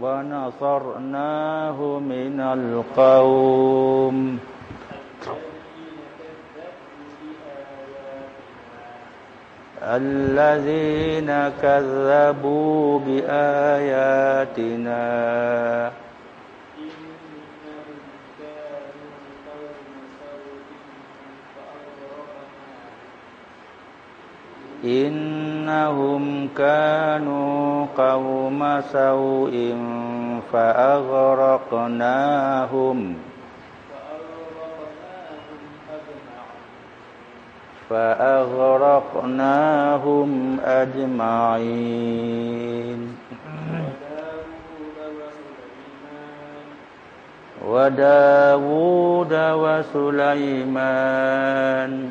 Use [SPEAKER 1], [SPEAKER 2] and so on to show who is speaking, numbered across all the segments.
[SPEAKER 1] ونصرناه من القوم. الذين كذبوا بآياتنا إنهم كانوا قوم سوء فأغرقناهم. فأغرقناهم أجمعين. وداود وسليمان.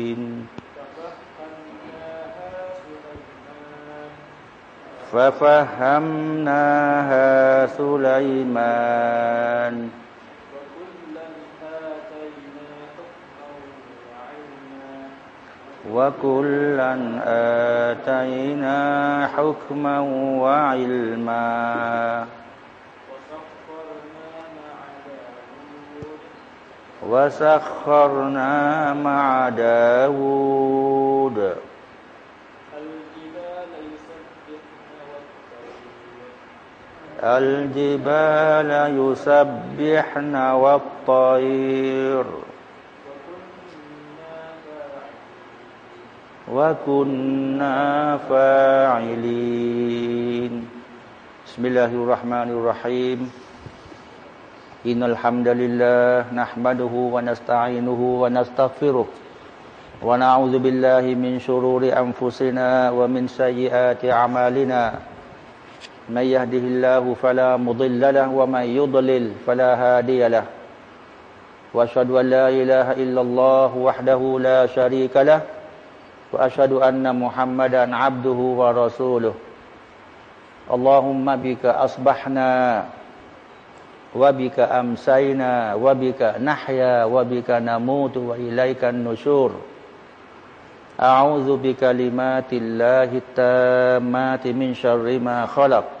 [SPEAKER 1] ففهمناها سليمان. وكلا آتينا حكما وعلما. وسخرنا مع داود. الجبال يسبحن والطير. وكنا فاعلين. بسم الله الرحمن الرحيم. إن الحمد لله نحمده ونستعينه ونستغفره ونعوذ بالله من شرور أنفسنا ومن سيئات أعمالنا. من يهده الله فلا مضل له ومن يضلل فلا هادي له. وأشهد أن لا إله إلا الله وحده لا شريك له. وأشهد أن محمدا عبده ورسوله. اللهم بك أصبحنا وبك أمسينا وبك نحيا وبك نموت وإليك النشور. أعوذ بكلمات الله التامات من شر ما خلق.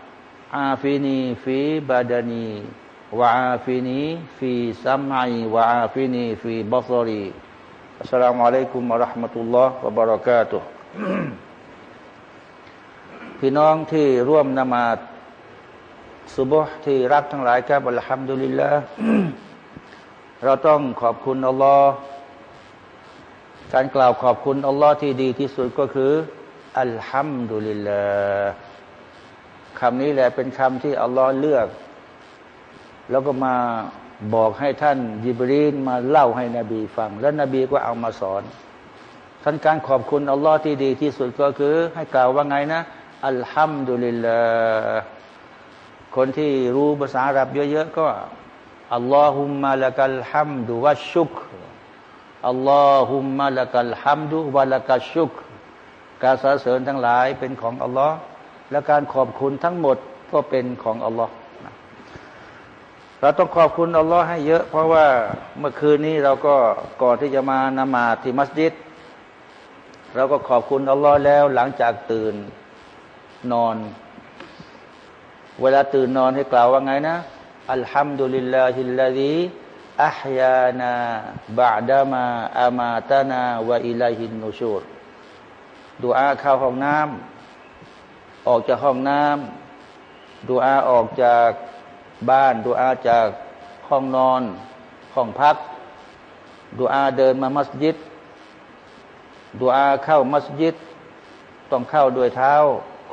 [SPEAKER 1] عافني في بدني وعافني في سمعي وعافني في بصري السلام عليكم ورحمة الله وبركاته พี่น้องที่ร่วมนมาดสุบฮ์ที่รักทั้งหลายครับ الحمد لله เราต้องขอบคุณอัลลอฮ์การกล่าวขอบคุณอัลลอฮ์ที่ดีที่สุดก็คืออัลฮัมดุลิลลาห์ คำนี้แหละเป็นคำที่อัลลอฮ์เลือก แล้วก็มาบอกให้ท่านยิบรีนมาเล่าให้นบีฟัง แล้วนบีก็เอามาสอน ท่านการขอบคุณอัลลอฮ์ที่ดีที่สุดก็คือ ให้กล่าวว่าไงนะ อัลฮัมดุลิลลาคนที่รู้ภาษาอาหรับเยอะๆก็อัลลอฮุมมาละกัลฮัมดุวะชุกอัลลอฮุมมาละกัลฮัมดุวะละกัลชุกการสรรเสริญทั้งหลายเป็นของอัลลอฮ์ และการขอบคุณทั้งหมดก็เป็นของอัลลอฮ์เราต้องขอบคุณอัลลอฮ์ให้เยอะ เพราะว่าเมื่อคืนนี้เราก็ก่อนที่จะมานมาที่มัสยิดเราก็ขอบคุณอัลลอฮ์แล้ว หลังจากตื่นนอน เวลาตื่นนอนให้กล่าวว่าไงนะอัลฮัมดุลิลลาฮิลลาดีอัฮยานาบาดามาอามาตานาวะอิลัยฮินนูชูรดูอาเข้าห้องน้ำ ออกจากห้องน้ำดูอาออกจากบ้านดูอาจากห้องนอน ห้องพักดูอาเดินมามัสยิดดูอาเข้ามัสยิด ต้องเข้าด้วยเท้า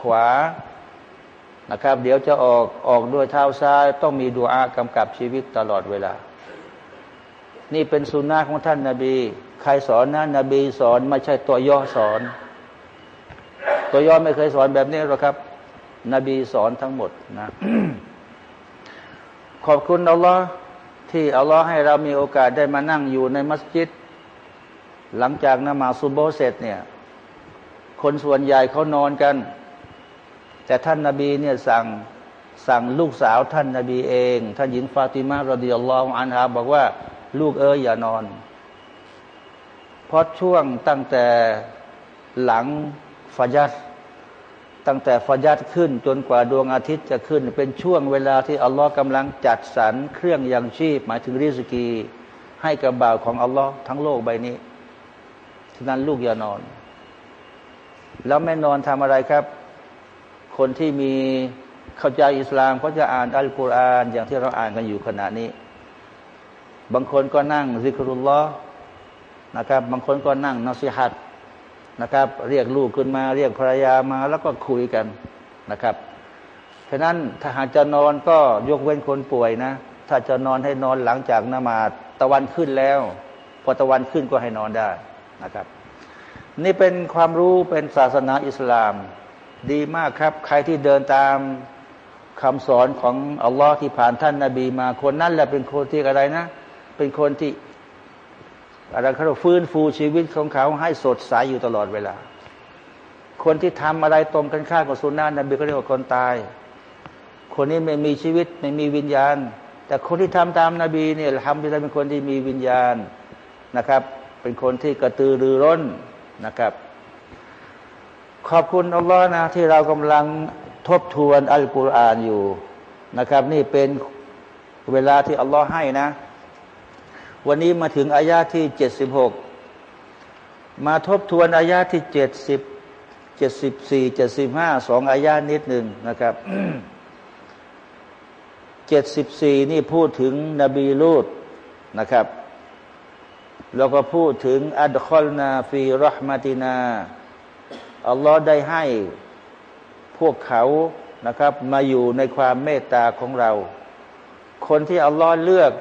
[SPEAKER 1] ขวานะครับ เดี๋ยวจะออกออกด้วยเท้าซ้าย ต้องมีดูอากำกับชีวิตตลอดเวลา นี่เป็นสุนนะของท่านนาบี ใครสอนนะนบีสอนไม่ใช่ตัวย่อสอน ตัวย่อไม่เคยสอนแบบนี้หรอกครับ นบีสอนทั้งหมดนะ ขอบคุณอัลลอฮ์ที่อัลลอฮ์ให้เรามีโอกาสได้มานั่งอยู่ในมัสยิด หลังจากนมาซุบโบเสร็จเนี่ย คนส่วนใหญ่เขานอนกัน แต่ท่านนาบีเนี่ยสั่งสั่งลูกสาวท่านนาบีเอง ท่านหญิงฟาติมารดิยัลลอฮุอันฮาบอกว่า ลูกเอ๋ยอย่านอน เพราะช่วงตั้งแต่หลัง ฟาจัดตั้งแต่ฟายัดขึ้นจนกว่าดวงอาทิตย์จะขึ้น เป็นช่วงเวลาที่อัลลอฮ์กำลังจัดสรรเครื่องยังชีพ หมายถึงริสกี ให้กับบ่าวของอัลลอฮ์ทั้งโลกใบนี้ฉะนั้นลูกอย่านอน แล้วไม่นอนทำอะไรครับ คนที่มีเข้าใจอิสลามเขาจะอ่านอัลกุรอานอย่างที่เราอ่านกันอยู่ขณะนี้ บางคนก็นั่งซิกรุลลอฮ์นะครับ บางคนก็นั่งนอสิฮัด นะครับ เรียกลูกขึ้นมา เรียกภรรยามาแล้วก็คุยกันนะครับฉะนั้นถ้าหากจะนอนก็ยกเว้นคนป่วยนะ ถ้าจะนอนให้นอนหลังจากนมาตะวันขึ้นแล้ว พอตะวันขึ้นก็ให้นอนได้นะครับ นี่เป็นความรู้เป็นศาสนาอิสลาม ดีมากครับ ใครที่เดินตามคำสอนของอัลลอฮ์ที่ผ่านท่านนาบีมาคนนั้นแหละเป็นคนที่อะไรนะ เป็นคนที่ อะไรเขาฟื้นฟูชีวิตของเขาให้สดใสยอยู่ตลอดเวลา คนที่ทำอะไรตรงกันข้ามกับสุนนะนบีก็เรียกว่าคนตาย คนนี้ไม่มีชีวิตไม่มีวิญญาณ แต่คนที่ทำตามนาบีเนี่ยทำที่เป็นคนที่มีวิญญาณนะครับ เป็นคนที่กระตือรือร้นนะครับ ขอบคุณอัลลอฮ์นะที่เรากำลังทบทวนอัลกุรอานอยู่นะครับ นี่เป็นเวลาที่อัลลอฮ์ให้นะ วันนี้มาถึงอายาที่เจ็ดสิบหกมาทบทวนอายาที่เจ็ดสิบเจ็ดสิบสี่เจ็ดสิบห้าสองอายานิดหนึ่งนะครับเจ็ดสิบสี่นี่พูดถึงนบีลูดนะครับ แล้วก็พูดถึงอัดคอลนาฟีรหมาตินา อัลลอฮ์ได้ให้พวกเขานะครับ มาอยู่ในความเมตตาของเรา คนที่อัลลอฮ์เลือก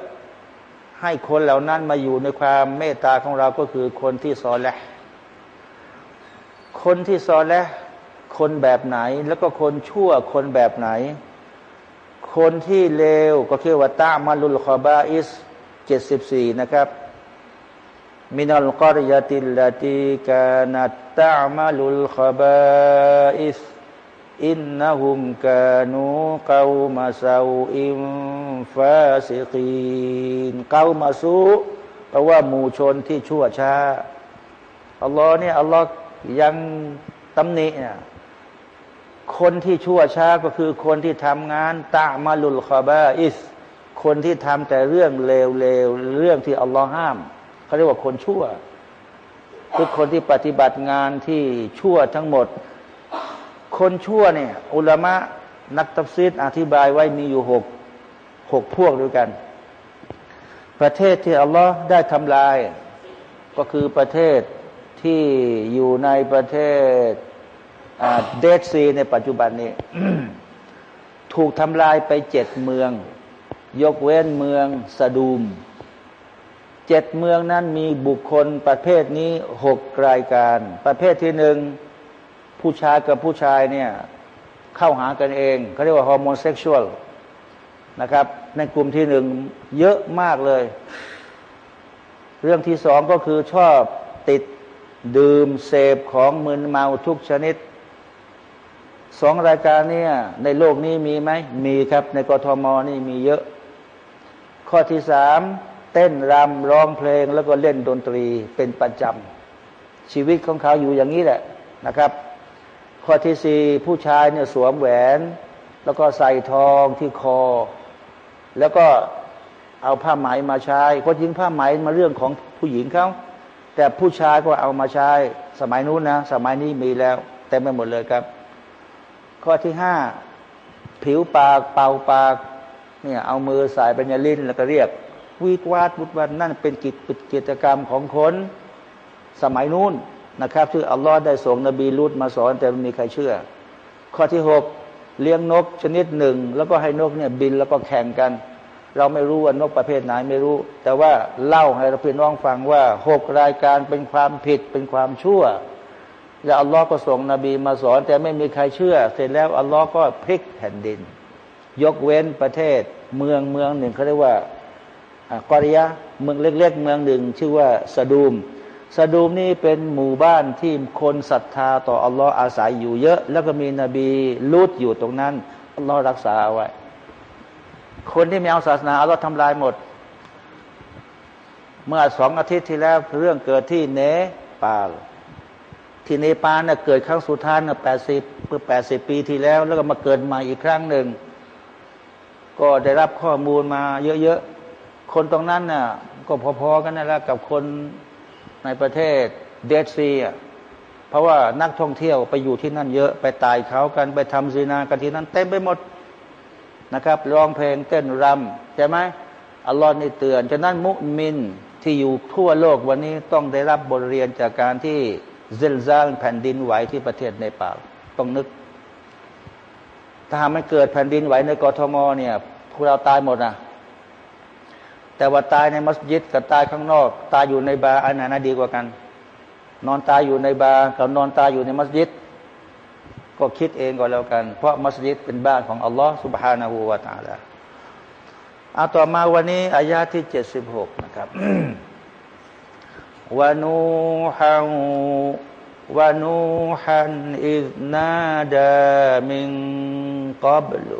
[SPEAKER 1] ให้คนเหล่านั้นมาอยู่ในความเมตตาของเราก็คือคนที่ซอแลคนที่ซอแลคนแบบไหน แล้วก็คนชั่วคนแบบไหน คนที่เลวก็คือว่า تعمل الخبائث เจ็ดสิบสี่นะครับ من القرية التي كانت تعمل الخبائث إنهم كانوا قوم سوء فاسقين قوم سوءแปลว่าหมู่ชนที่ชั่วช้าอัลลอฮ์เนี่ยอัลลอฮ์ยังตำหนิเนี่ยคนที่ชั่วช้าก็คือคนที่ทำงานตามาลุลคาบาอิส คนที่ทำแต่เรื่องเลวๆเรื่องที่อัลลอฮ์ห้ามเขาเรียกว่าคนชั่วคือคนที่ปฏิบัติงานที่ชั่วทั้งหมด คนชั่วเนี่ยอุลามะนักตัฟซีดอธิบายไว้มีอยู่หกหกพวกด้วยกัน ประเทศที่อัลลอฮ์ได้ทำลาย ก็คือประเทศที่อยู่ในประเทศเดดซีในปัจจุบันนี้ ถูกทำลายไปเจ็ดเมือง ยกเว้นเมืองสะดูมเจ็ดเมืองนั้นมีบุคคลประเภทนี้หกรายการ ประเภทที่หนึ่ง ผู้ชายกับผู้ชายเนี่ยเข้าหากันเองเขาเรียกว่าฮอร์โมนเซ็กชวลนะครับ ในกลุ่มที่หนึ่งเยอะมากเลย เรื่องที่สองก็คือชอบติดดื่มเสพของมึนเมาทุกชนิดสองรายการเนี่ยในโลกนี้มีไหม มีครับ ในกรทมนี่มีเยอะ ข้อที่สามเต้นรำร้องเพลงแล้วก็เล่นดนตรีเป็นประจำชีวิตของเขาอยู่อย่างนี้แหละนะครับ ข้อที่สี่ผู้ชายเนี่ยสวมแหวน แล้วก็ใส่ทองที่คอ แล้วก็เอาผ้าไหมมาใช้คนหญิงผ้าไหมมาเรื่องของผู้หญิงเขาแต่ผู้ชายก็เอามาใช้สมัยนู้นนะสมัยนี้มีแล้วเต็มไปหมดเลยครับ ข้อที่ห้าผิวปากเป่าปากเนี่ยเอามือสายปัญญาลินแล้วก็เรียกวีดวาดบุตวันนั่นเป็นกิจกิจกรรมของคนสมัยนู้น นะครับที่อัลลอฮ์ได้ส่งนบีลุดมาสอนแต่ไม่มีใครเชื่อ ข้อที่หกเลี้ยงนกชนิดหนึ่ง แล้วก็ให้นกเนี่ยบินแล้วก็แข่งกัน เราไม่รู้ว่านกประเภทไหนไม่รู้ แต่ว่าเล่าให้เราพี่น้องฟังว่าหกรายการเป็นความผิดเป็นความชั่วแล้วอัลลอฮ์ก็ส่งนบีมาสอน แต่ไม่มีใครเชื่อ เสร็จแล้วอัลลอฮ์ก็พลิกแผ่นดิน ยกเว้นประเทศเมืองเมืองหนึ่งเขาเรียกว่ากอริยะเมืองเล็ก ๆ เมืองหนึ่ง ชื่อว่าสะดูม สะดูมนี่เป็นหมู่บ้านที่คนศรัทธาต่ออัลลอฮ์อาศัยอยู่เยอะ แล้วก็มีนบีลูดอยู่ตรงนั้นอัลลอฮ์รักษาเอาไว้ คนที่ไม่เอาศาสนาอัลลอฮ์ทำลายหมด เมื่อสองอาทิตย์ที่แล้วเรื่องเกิดที่เนปาลที่เนปาลเน่ยเกิดครั้งสุดท้ายเน่ยแปดสิบเพื่อแปดสิบปีที่แล้ว แล้วก็มาเกิดใหม่อีกครั้งหนึ่ง ก็ได้รับข้อมูลมาเยอะๆคนตรงนั้นน่ะก็พอๆกันนั่นแหละกับคน ในประเทศเดซีอะเพราะว่านักท่องเที่ยวไปอยู่ที่นั่นเยอะไปตายเขากันไปทำซีนากันที่นั่นเต็มไปหมดนะครับร้องเพลงเต้นรำใช่ไหมอัลลอฮ์นี่เตือนฉะนั้นมุมินที่อยู่ทั่วโลกวันนี้ต้องได้รับบทเรียนจากการที่เซลซาลแผ่นดินไหวที่ประเทศในป่าต้องนึก ถ้าหากมันเกิดแผ่นดินไหวในกรทมเนี่ยพวกเราตายหมดนะ แต่ว่าตายในมัสยิดกับตายข้างนอก ตายอยู่ในบาร์อันไหนดีกว่ากัน นอนตายอยู่ในบาร์กับนอนตายอยู่ในมัสยิด ก็คิดเองก็แล้วกัน เพราะมัสยิดเป็นบ้านของอัลลอฮ์ سبحانه และ تعالى เอาต่อมาวันนี้อายาที่เจ็ดสิบหกนะครับวานูฮังวานูฮันอิซนาดามิงกับลุ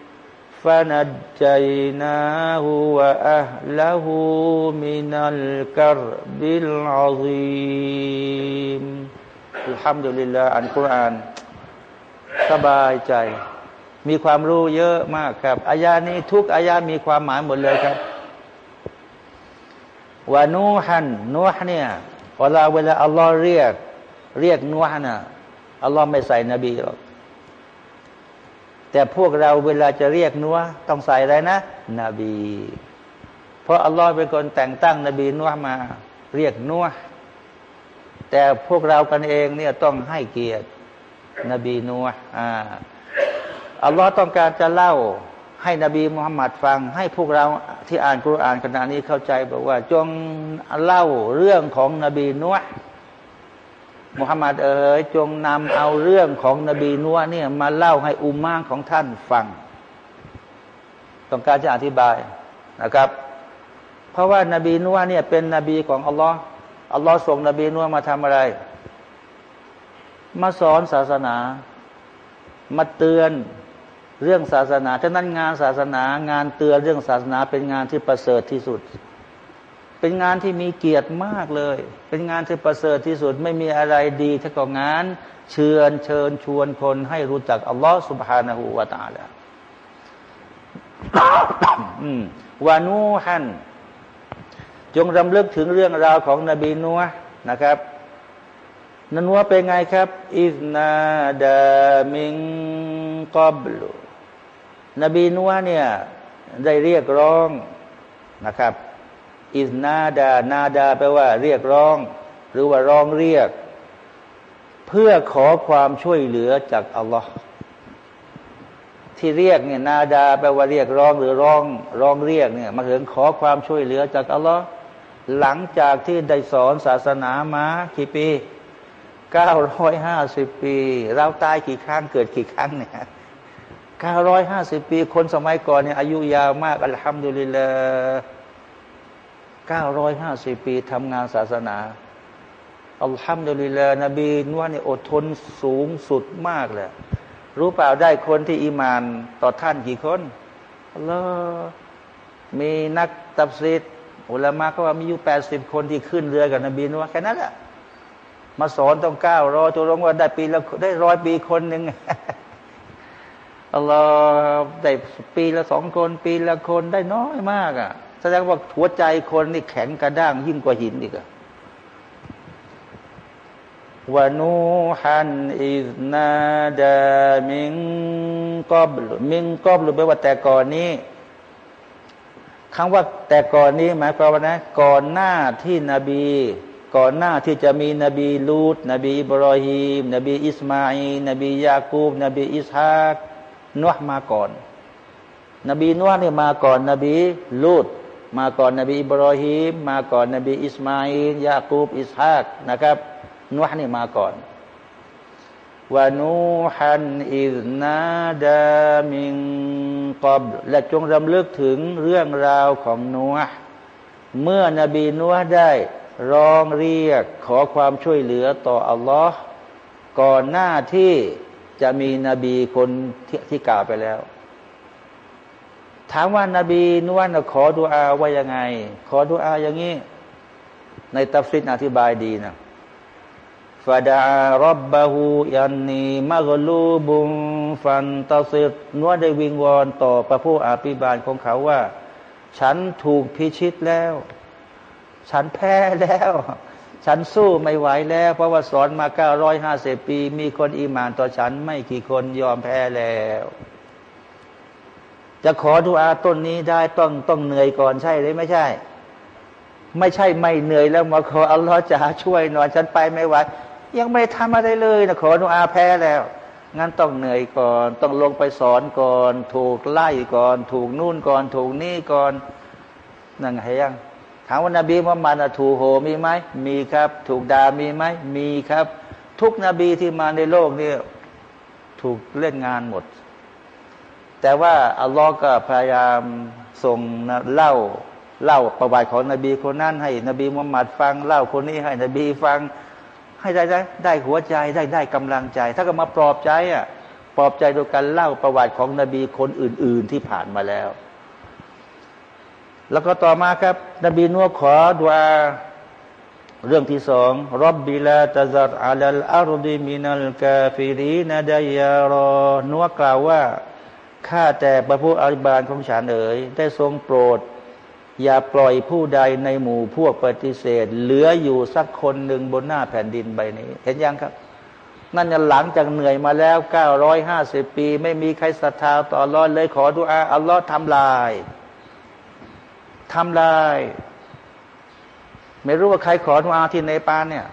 [SPEAKER 1] فنجيناه وأهله من الكرب العظيم الحمد لله อันกุรอานสบายใจ มีความรู้เยอะมากครับอายานี้ทุกอายามีความหมายหมดเลยครับว่านูฮันนูฮ์เนี่ยเวลาเวลาอัลลอฮ์เรียก เรียกนูฮ์นะอัลลอฮ์ไม่ใส่นบีหรอก แต่พวกเราเวลาจะเรียกนัวต้องใส่อะไรนะ นบี เพราะอัลลอฮ์เป็นคนแต่งตั้งนบีนัวมา เรียกนัวแต่พวกเรากันเองเนี่ยต้องให้เกียรตินบีนัวอ่าอัลลอฮ์ต้องการจะเล่าให้นบีมุฮัมมัดฟัง ให้พวกเราที่อ่านกุรอานขณะนี้เข้าใจบอกว่า จงเล่าเรื่องของนบีนัว มุฮัมมัดเอ๋ยจงนำเอาเรื่องของนบีนัวเนี่ยมาเล่าให้อุมมาของท่านฟัง ต้องการจะอธิบายนะครับ เพราะว่านาบีนัวเนี่ยเป็นนบีของอัลลอฮ์อัลลอฮ์ส่งนบีนัวมาทำอะไร มาสอนศาสนา มาเตือนเรื่องศาสนาฉะนั้นงานศาสนางานเตือนเรื่องศาสนาเป็นงานที่ประเสริฐที่สุด เป็นงานที่มีเกียรติมากเลย เป็นงานที่ประเสริฐที่สุดไม่มีอะไรดีเท่ากับงาน เชิญเชิญชวนคนให้รู้จักอัลลอฮฺสุบฮานาหูวาตาละวานูฮัน จงรำลึกถึงเรื่องราวของนบีนัวนะครับนนัวเป็นไงครับ อิสนาดามิงกอบลุนบีนัวเนี่ยได้เรียกร้องนะครับ อิสนาดา นาดาแปลว่า เรียกร้อง หรือว่าร้องเรียก เพื่อขอความช่วยเหลือจากอัลลอฮ์ที่เรียกเนี่ยนาดาแปลว่าเรียกร้องหรือร้องร้องเรียกเนี่ยมาถึงขอความช่วยเหลือจากอัลลอฮ์หลังจากที่ได้สอนศาสนามากี่ปีเก้าร้อยห้าสิบปี เราตายกี่ครั้งเกิดกี่ครั้งเนี่ยเก้าร้อยห้าสิบปี คนสมัยก่อนเนี่ยอายุยาวมากอัลฮัมดุลิลลาห์ 950 ปีทำงานศาสนาอัลฮัมดุลิลลาห์นบีนวนี่ยอดทนสูงสุดมากเลยรู้เปล่าได้คนที่อิมานต่อท่านกี่คนอัลลอฮ์มีนักตับซิดอุลามะก็ว่ามีอยู่ 80 คนที่ขึ้นเรือกับนบีนว่าแค่นั้นแหละมาสอนต้องเก้ารอจะร้องว่าได้ปีละได้ร้อยปีคนหนึ่งอัลลอฮ์ได้ปีละสองคน ปีละคนได้น้อยมากอะ แสดงว่าหัวใจคนนี่แข็งกระด้างยิ่งกว่าหินอีกอะวนูฮันอิสนาنادى من قبل من قبل หรือแปลว่าแต่ก่อนนี้คำว่าแต่ก่อนนี้หมายความว่านะ ก่อนหน้าที่นบี ก่อนหน้าที่จะมีนบีลูดนบีอิบรอฮีมนบีอิสมาอีนบียาคูบนบีอิสฮากนัวมาก่อน นบีนัวนี่มาก่อน นบีลูด มาก่อนนบีอิบรอฮีมมาก่อนนบีอิสมาอีนยาคูบอิสฮากนะครับนัวนี่มาก่อนวานูฮันอิสนาดามิงกอบและจงรำลึกถึงเรื่องราวของนัวเมื่อนบีนัวได้ร้องเรียกขอความช่วยเหลือต่ออัลลอฮ์ก่อนหน้าที่จะมีนบีคนที่ที่กล่าวไปแล้ว ถามว่านาบีนวนขอดุอาว่ายังไง ขอดุอาอย่างนี้ ในตัฟซิดอธิบายดีนะฟาดารับบาหูยันนีมากลูบุมฟันตาสิดนวดได้วิงวอนต่อพระผู้อาภิบาลของเขาว่า ฉันถูกพิชิตแล้ว ฉันแพ้แล้ว ฉันสู้ไม่ไหวแล้ว เพราะว่าสอนมาเก้าร้อยห้าสิบปี มีคนอีมานต่อฉันไม่กี่คนยอมแพ้แล้ว จะขอดูอาต้นนี้ได้ต้องต้องเหนื่อยก่อนใช่หรือไม่ใช่ ไม่ใช่ไม่เหนื่อยแล้วมาขออัลลอฮ์จะช่วยหน่อยฉันไปไม่ไหวยังไม่ทำอะไรเลยนะขอดุอาแพ้แล้วงั้นต้องเหนื่อยก่อน ต้องลงไปสอนก่อน ถูกไล่ก่อน ถูกนู่นก่อน ถูกนี่ก่อนนั่งไงยังถามว่านาบีมุฮัมมัดถูกโหมีไหมมีครับ ถูกด่ามีไหมมีครับ ทุกนบีที่มาในโลกนี้ถูกเล่นงานหมด แต่ว่าอัลลอฮ์ก็พยายามส่งเล่าเล่าประวัติของนบีคนนั้นให้นบีมุฮัมมัดฟังเล่าคนนี้ให้นบีฟังให้ได้ได้ได้หัวใจได้ได้กำลังใจ ถ้าก็มาปลอบใจอะปลอบใจโดยการเล่าประวัติของนบีคนอื่น ๆที่ผ่านมาแล้ว แล้วก็ต่อมาครับ นบีนัวขอดวาเรื่องที่สองรบบิลาตะซัดอัลลอารดีมินัลกาฟิรีนาดายารอนัวกล่าวว่า ข้าแต่พระผู้อภิบาลของฉันเอ๋ยได้ทรงโปรด อย่าปล่อยผู้ใดในหมู่พวกปฏิเสธ เหลืออยู่สักคนหนึ่งบนหน้าแผ่นดินใบนี้ เห็นยังครับ นั่นหลังจากเหนื่อยมาแล้วเก้าร้อยห้าสิบปี ไม่มีใครศรัทธาต่ออัลลอฮ์เลยขอดุอาอัลลอฮ์ทำลายทำลาย ไม่รู้ว่าใครขอดุอาที่ในปานเนี่ย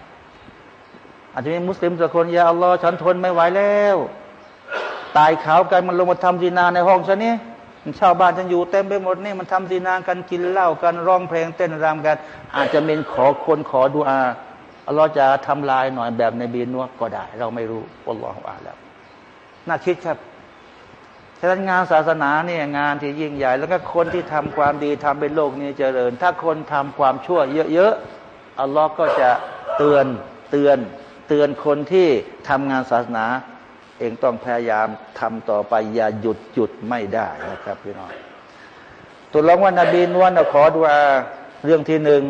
[SPEAKER 1] อาจจะมีมุสลิมสักคนยาอัลลอฮ์ฉันทนไม่ไหวแล้ว ตายขาวกันมันลงมาทำจีนาในห้องฉันนี่ชาวบ้านฉันอยู่เต็มไปหมดนี่มันทำดีนางกันกินเหล้ากันร้องเพลงเต้นรำกัน อาจจะเป็นขอคนขอดูอาเราจะทำลายหน่อยแบบในบีนวก็ได้ เราไม่รู้อัลลอฮฺอาแล้วน่าคิดครับฉะนั้นงานศาสนาเนี่ยงานที่ยิ่งใหญ่ แล้วก็คนที่ทำความดีทำเป็นโลกนี้เจริญ ถ้าคนทำความชั่วเยอะๆอัลลอฮ์ก็จะเตือนเตือนเตือนคนที่ทำงานศาสนา เองต้องพยายามทำต่อไปอย่าหยุดหยุดไม่ได้นะครับพี่น้องตัวลองว่านาบีนวนขอดูอาเรื่องที่หนึ่ง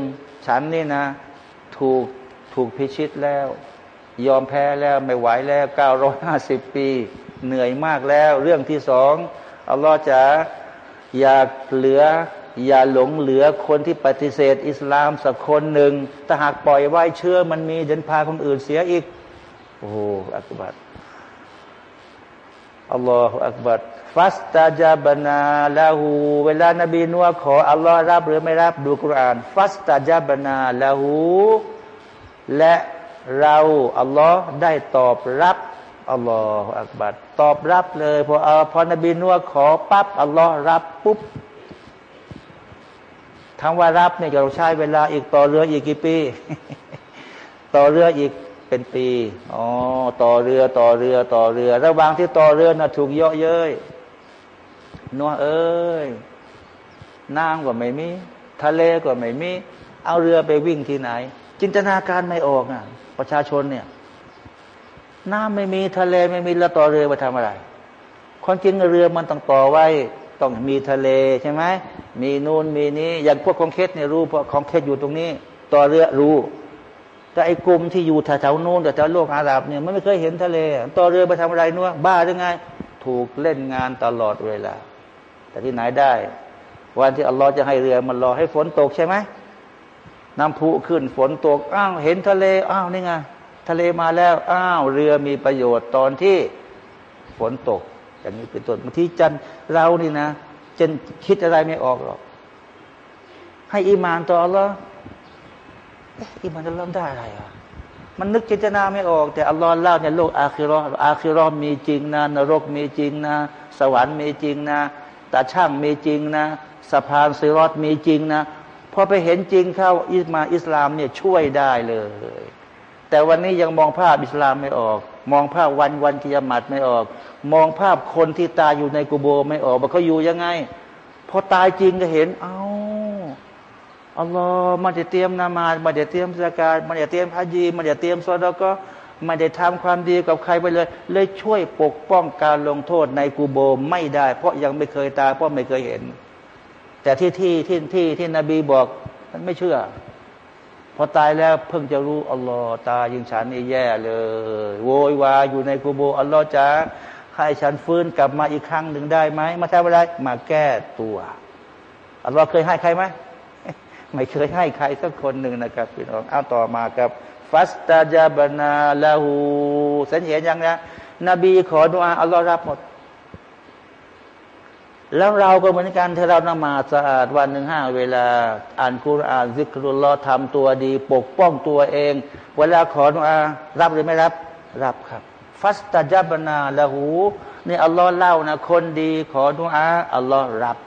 [SPEAKER 1] ฉันนี่นะ ถูกถูกพิชิตแล้ว ยอมแพ้แล้วไม่ไหวแล้วเก้าร้อยห้าสิบปี เหนื่อยมากแล้ว เรื่องที่สองอัลลอฮ์จะอย่าเหลือ อย่าหลงเหลือคนที่ปฏิเสธ อิสลามสักคนหนึ่งถ้าหากปล่อยไว้เชื่อมันมีเดินพาคนอื่นเสียอีกโอ้โหอักบัต อัลลอฮฺอักบัดฟัสตาจาบนาลาหูเวลานบีนัวขออัลลอฮ์รับหรือไม่รับดูกุรานฟัสตาจาบนาลาหูและเราอัลลอฮ์ได้ตอบรับอัลลอฮฺอักบัดตอบรับเลยพอพอนบีนัวขอปั๊บอัลลอฮ์รับปุ๊บคำว่ารับเนี่ยเราใช้เวลาอีกต่อเรืออีกกี่ปี ต่อเรืออีก เป็นปีอ๋อต่อเรือต่อเรือต่อเรือ ระหว่างที่ต่อเรือนะ่ะถูกเยอะเย้ยนัวเอ้ยน้ำก็ไม่มี ทะเลก็ไม่มี เอาเรือไปวิ่งที่ไหน จินตนาการไม่ออกอะ ประชาชนเนี่ย น้ำไม่มีทะเลไม่มีแล้วต่อเรือไปทำอะไรคนจริงเรือมันต้องต่อไว้ต้องมีทะเลใช่ไหมมีนูนมีนี้ อย่างพวกของเคสเนี่ยรู้เพราะของเคสอยู่ตรงนี้ ต่อเรือรู้ แต่ไอ้กลุ่มที่อยู่แถวๆนู้นแต่แถวโลกอาหรับเนี่ยมันไม่เคยเห็นทะเลต่อเรือไปทำอะไรนู้บ้าหรือไง ถูกเล่นงานตลอดเวลา แต่ที่ไหนได้ วันที่อัลลอฮ์จะให้เรือมันรอให้ฝนตกใช่ไหมน้ำพุขึ้นฝนตกอ้าวเห็นทะเลอ้าวนี่ไงทะเลมาแล้วอ้าวเรือมีประโยชน์ตอนที่ฝนตก อย่างนี้เป็นต้นบางทีจันเรานี่นะจนคิดอะไรไม่ออกหรอก ให้อีมานต่ออัลลอฮ์ อีมานจะเริ่มได้อะไรอะมันนึกจินตนาไม่ออก แต่อัลลอฮ์เล่าในโลกอาคิรออาคิรอมีจริงนะนรกมีจริงนะ สวรรค์มีจริงนะตาช่างมีจริงนะสะพานซิรอดมีจริงนะพอไปเห็นจริงเข้าอิสมาอิสลามเนี่ยช่วยได้เลย แต่วันนี้ยังมองภาพอิสลามไม่ออก มองภาพวันวันกิยามัดไม่ออก มองภาพคนที่ตายอยู่ในกุโบไม่ออกว่าเขาอยู่ยังไง พอตายจริงก็เห็นเอา้า อัลลอฮ์มันจะเตรียมนามามันจะเตรียมสกาดมันจะเตรียมฮัจีมันจะเตรียมซอดก็มันจะทำความดีกับใครไปเลย เลยช่วยปกป้องการลงโทษในกูโบไม่ได้ เพราะยังไม่เคยตายเพราะไม่เคยเห็น แต่ที่ที่ที่ที่ที่นบีบอกมันไม่เชื่อ พอตายแล้วเพิ่งจะรู้อัลลอฮ์ตายยิงฉันนี่แย่เลย โวยวายอยู่ในกูโบอัลลอฮ์จะให้ฉันฟื้นกลับมาอีกครั้งหนึ่งได้ไหมมาทำอะไรมาแก้ตัวอัลลอฮ์เคยให้ใครไหม ไม่เคยให้ใครสักคนหนึ่งนะครับพี่น้องเอาต่อมาครับฟัสตาจาบนาลาหูสัญญายังนะนบีขอดุอาอัลลอฮ์รับหมด แล้วเราก็เหมือนกันถ้าเรานมาสะอาดวันหนึ่งห้าเวลา อ่านคุรานซิกรุลลอทำตัวดี ปกป้องตัวเอง เวลาขอดุอารับหรือไม่รับ รับครับ ฟัสตาจาบนาละหูนี่อัลลอฮ์เล่านะคนดี ขอดุอาอัลลอฮ์รับ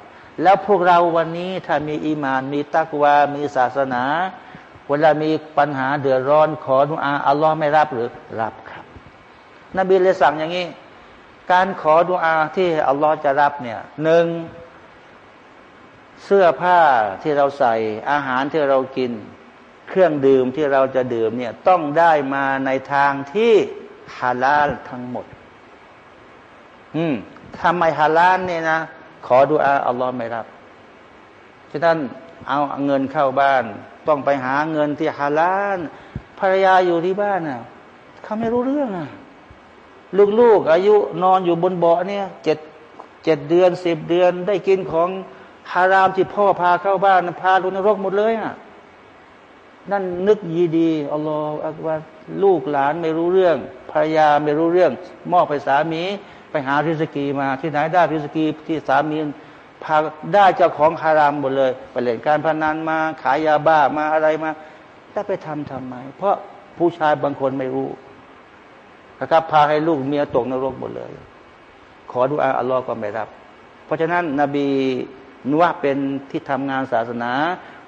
[SPEAKER 1] แล้วพวกเราวันนี้ถ้ามีอีมาน มีตักวา มีศาสนา เวลามีปัญหาเดือดร้อนขอดุอาอัลลอฮ์ไม่รับหรือรับครับ นบีเลยสั่งอย่างนี้ การขอดุอาที่อัลลอฮ์จะรับเนี่ยหนึ่งเสื้อผ้าที่เราใส่อาหารที่เรากิน เครื่องดื่มที่เราจะดื่มเนี่ยต้องได้มาในทางที่ฮาลาลทั้งหมด อืมทำไมฮาลาลเนี่ยนะ ขอดุอาอัลลอฮ์ไม่รับฉะนั้นเอาเงินเข้าบ้าน ต้องไปหาเงินที่ฮาลาลภรรยาอยู่ที่บ้านน่ะเขาไม่รู้เรื่องอะลูกๆอายุนอนอยู่บนเบาะเนี่ยเจ็ดเจ็ดเดือนสิบเดือน ได้กินของฮารามที่พ่อพาเข้าบ้านพาลุนรกหมดเลยอะนั่นนึกยีดีอัลลอฮฺอักบารลูกหลานไม่รู้เรื่องภรรยาไม่รู้เรื่อง มอบไปสามี ไปหาริสกีมาที่ไหนได้ริสกีที่สามีพาได้เจ้าของคารามหมดเลย ไปเล่นการพนันมาขายยาบ้ามาอะไรมาแล้วไปทำทำไม เพราะผู้ชายบางคนไม่รู้นะครับพาให้ลูกเมียตกนรกหมดเลย ขอดูอาอัลลอฮ์ก็ไม่รับ เพราะฉะนั้นนบีนัวเป็นที่ทำงานศาสนา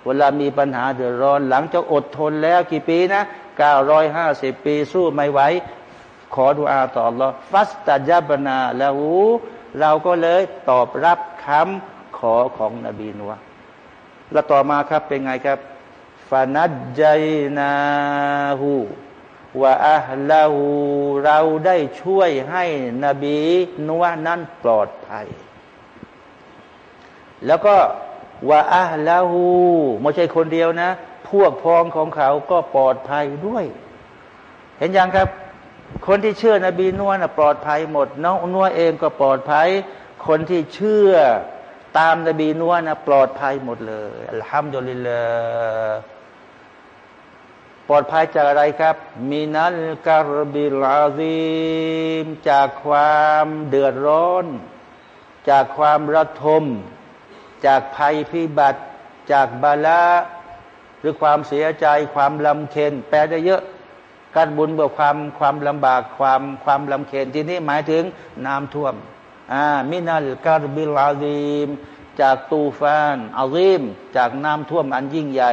[SPEAKER 1] เวลามีปัญหาเดือดร้อน หลังจากอดทนแล้วกี่ปีนะเก้าร้อยห้าสิบปีสู้ไม่ไหว ขอดุอาต่อ Allah ฟัสตาจับนาแล้วเราก็เลยตอบรับคำขอของนบีนัวแล้วต่อมาครับเป็นไงครับฟานัดใจนาหูว่าอัลาหูเราได้ช่วยให้นบีนัวนั้นปลอดภัย แล้วก็ว่าอัลาหูไม่ใช่คนเดียวนะ พวกพ้องของเขาก็ปลอดภัยด้วย เห็นยังครับ คนที่เชื่อนบีนัวนะปลอดภัยหมด น้องนัวเองก็ปลอดภัย คนที่เชื่อตามนบีนัวนะปลอดภัยหมดเลยอัลฮัมดุลิลลาปลอดภัยจากอะไรครับมินัลการบิลาซีมจากความเดือดร้อน จากความระทม จากภัยพิบัติ จากบาละหรือความเสียใจความลำเค็นแปลได้เยอะ การบุญเบื่อความความลำบากความความลำเค็นที่นี้หมายถึงน้ำท่วมอ่ามินัลกาบิลอาซีม จากตูฟานอาซีม จากน้ำท่วมอันยิ่งใหญ่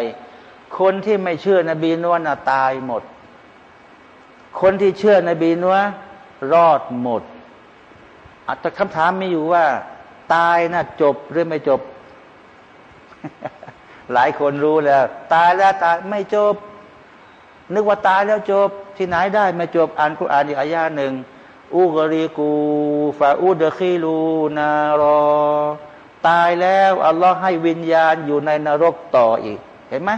[SPEAKER 1] คนที่ไม่เชื่อนบีนวลตายหมด คนที่เชื่อนบีนวลรอดหมดแต่คำถามมีอยู่ว่า ตายนะ่ะจบหรือไม่จบ หลายคนรู้แล้ว ตายแล้วตายไม่จบ นึกว่าตายแล้วจบที่ไหนได้มาจบอ่านกุรอานอีกอายาหนึ่งอุกริกูฟาอุดคีลูนารอ ตายแล้วอัลลอฮ์ให้วิญญาณอยู่ในนรกต่ออีก เห็นไหม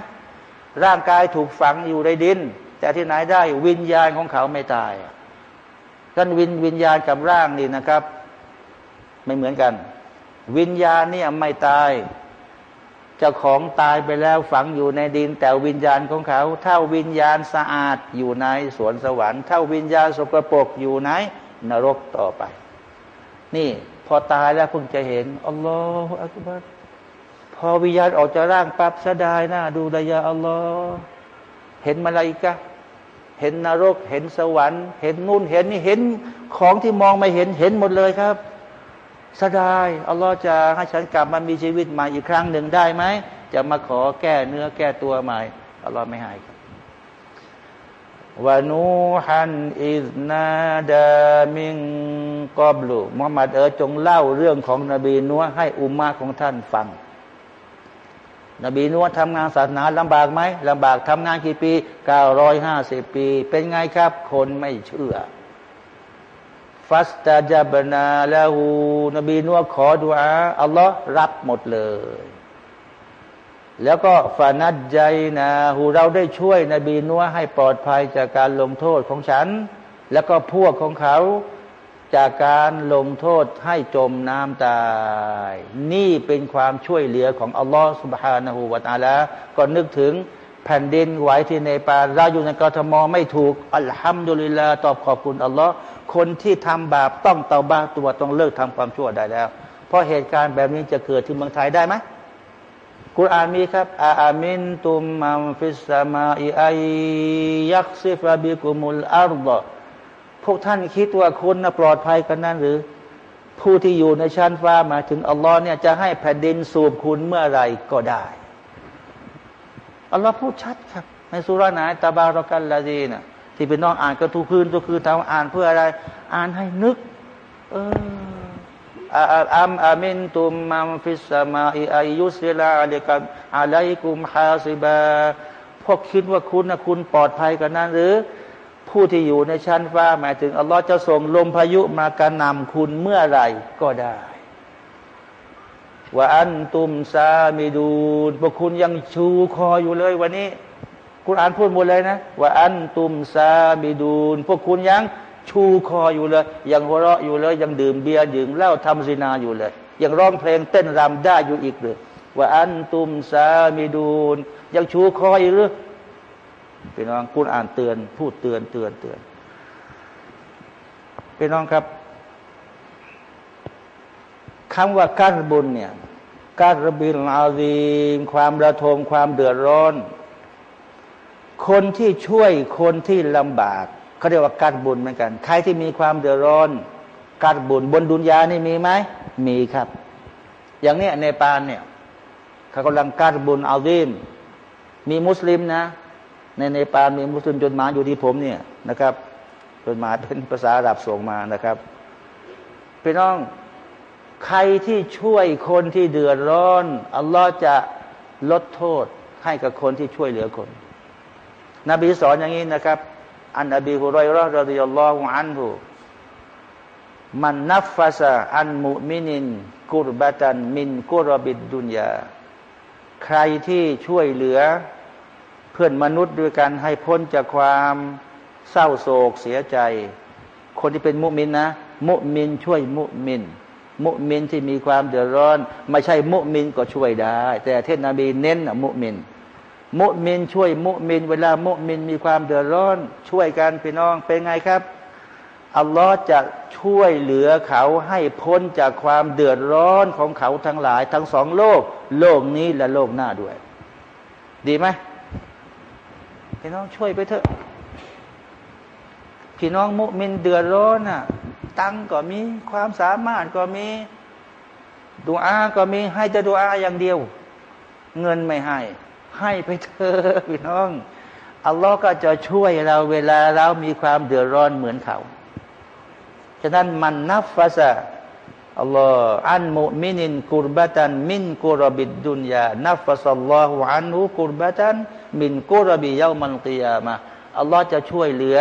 [SPEAKER 1] ร่างกายถูกฝังอยู่ในดิน แต่ที่ไหนได้วิญญาณของเขาไม่ตายกันวิญวิญญาณกับร่างนี่นะครับ ไม่เหมือนกัน วิญญาณเนี่ยไม่ตาย จ้าของตายไปแล้วฝังอยู่ในดิน แต่วิญญาณของเขา เท่าวิญญาณสะอาดอยู่ในสวนสวรรค์เท่าวิญญาณสกปรกอยู่ในนรกต่อไป นี่พอตายแล้วเพิ่งจะเห็นอัลลอฮฺอักบัรพอวิญญาณออกจากร่างปั๊บสดายหน้าดูดายาอัลลอฮ์เห็นมาลายกะเห็นนรก เห็นสวรรค์ เห็นนู่นเห็นนี่เห็นของที่มองไม่เห็นเห็นหมดเลยครับ สดายอัลลอฮ์จะให้ฉันกลับมามีชีวิตใหม่อีกครั้งหนึ่งได้ไหมจะมาขอแก้เนื้อแก้ตัวใหม่อัลลอฮ์ไม่ให้ครับวานูฮันอิสนาดามิงกอบลูมุฮัมมัดเออจงเล่าเรื่องของนบีนัวให้อุมมาของท่านฟัง นบีนัวทำงานศาสนาลำบากไหมลำบากทำงานกี่ปีเก้าร้อยห้าสิบปี เป็นไงครับ คนไม่เชื่อ ฟัสตาจับนาละหูนบีนัวขอดุอาอัลลอฮ์รับหมดเลย แล้วก็ฟานัดใจนะหูเราได้ช่วยนบีนัวให้ปลอดภัยจากการลงโทษของฉัน แล้วก็พวกของเขาจากการลงโทษให้จมน้ำตาย นี่เป็นความช่วยเหลือของอัลลอฮ์สุบฮานาหูวาตาละก็นึกถึง แผ่นดินไหวที่ในปาลเราอยู่ในกรทมไม่ถูกอัลฮัมดุลิลลาตอบขอบคุณอัลลอฮ์คนที่ทำบาปต้องเตาบ้าตัวต้องเลิกทำความชั่วได้แล้ว เพราะเหตุการณ์แบบนี้จะเกิดที่เมืองไทยได้ไหมกุรอานมีครับอาอามินตุมมัมฟิสมาอิไอยักซิฟาบิกุมุลอารดพวกท่านคิดว่าคนปลอดภัยกันนั้นหรือ ผู้ที่อยู่ในชั้นฟ้ามาถึงอัลลอฮ์เนี่ยจะให้แผ่นดินสูบคุณเมื่อไรก็ได้ อัลลอฮ์พูดชัดครับในสุรานาตาบารกัลลาดีนะที่เป็นน้องอ่านก็ทุกคืนทุกคืนทำอ่านเพื่ออะไร อ่านให้นึก เอออัมอามินตุมมัมฟิสมาอิอายุสิลาอะลัยกัมอะลัยกุมฮาซิบาพวกคิดว่าคุณนะคุณปลอดภัยกันนั้นหรือ ผู้ที่อยู่ในชั้นฟ้าหมายถึงอัลลอฮ์จะส่งลมพายุมากระนำคุณเมื่อไรก็ได้ ว่าอันตุมซามิดูนพวกคุณยังชูคออยู่เลยวันนี้คุณอ่านพูดหมดเลยนะว่าอันตุมซามิดูนพวกคุณยังชูคออยู่เลย ยังหัวเราะอยู่เลย ยังดื่มเบียร์ดื่มเหล้าทำซินาอยู่เลย ยังร้องเพลงเต้นรำได้อยู่อีกเลยว่าอันตุมซามิดูนยังชูคออยู่หรือพี่น้องคุณอ่านเตือน พูดเตือนเตือนเตือนพี่น้องครับ คำว่าการบุญเนี่ยการบินอาซีมความระทมความเดือดร้อน คนที่ช่วยคนที่ลำบากเขาเรียกว่าการบุญเหมือนกัน ใครที่มีความเดือดร้อนการบุญบนดุนยานี่มีไหมมีครับ อย่างนี้ในปานเนี่ยเขากำลังการบุญอาซีมมีมุสลิมนะ ในในปานมีมุสลิมจดหมายอยู่ที่ผมเนี่ยนะครับจดหมายเป็นภาษาอาหรับส่งมานะครับพี่น้อง ใครที่ช่วยคนที่เดือดร้อน อัลลอฮ์จะลดโทษให้กับคนที่ช่วยเหลือคน นบีสอนอย่างนี้นะครับ อันอบีฮุรอยรอรดิยัลลอฮุอันหูมันนับฟาซาอันมุมินิน กุรบตัน มินกุรบิดดุนยา ใครที่ช่วยเหลือ เพื่อนมนุษย์ด้วยกันให้พ้นจากความเศร้าโศกเสียใจ คนที่เป็นมุมินนะ มุมินช่วยมุมิน มุมินที่มีความเดือดร้อน ไม่ใช่มุมินก็ช่วยได้ แต่เทศนบีเน้นมุมิน มุมินช่วยมุมิน เวลามุมินมีความเดือดร้อน ช่วยกันพี่น้องเป็นไงครับอัลลอฮ์จะช่วยเหลือเขาให้พ้นจากความเดือดร้อนของเขาทั้งหลาย ทั้งสองโลก โลกนี้และโลกหน้าด้วย ดีไหมพี่น้องช่วยไปเถอะพี่น้องมุมินเดือดร้อนอะ ตังก็มีความสามารถก็มีดูอาก็มีให้จะดูอาอย่างเดียว เงินไม่ให้ ให้ไปเถอะพี่น้องอัลลอฮ์ก็จะช่วยเราเวลาเรามีความเดือดร้อนเหมือนเขา ฉะนั้นมันนับฟาซาอัลลอฮ์อันมุมินินกุรบะตันมินกุรบิดดุนยานับฟาซัลลอฮุอันฮุกุรบะตันมินกุรบิยามันกิยามะอัลลอฮ์จะช่วยเหลือ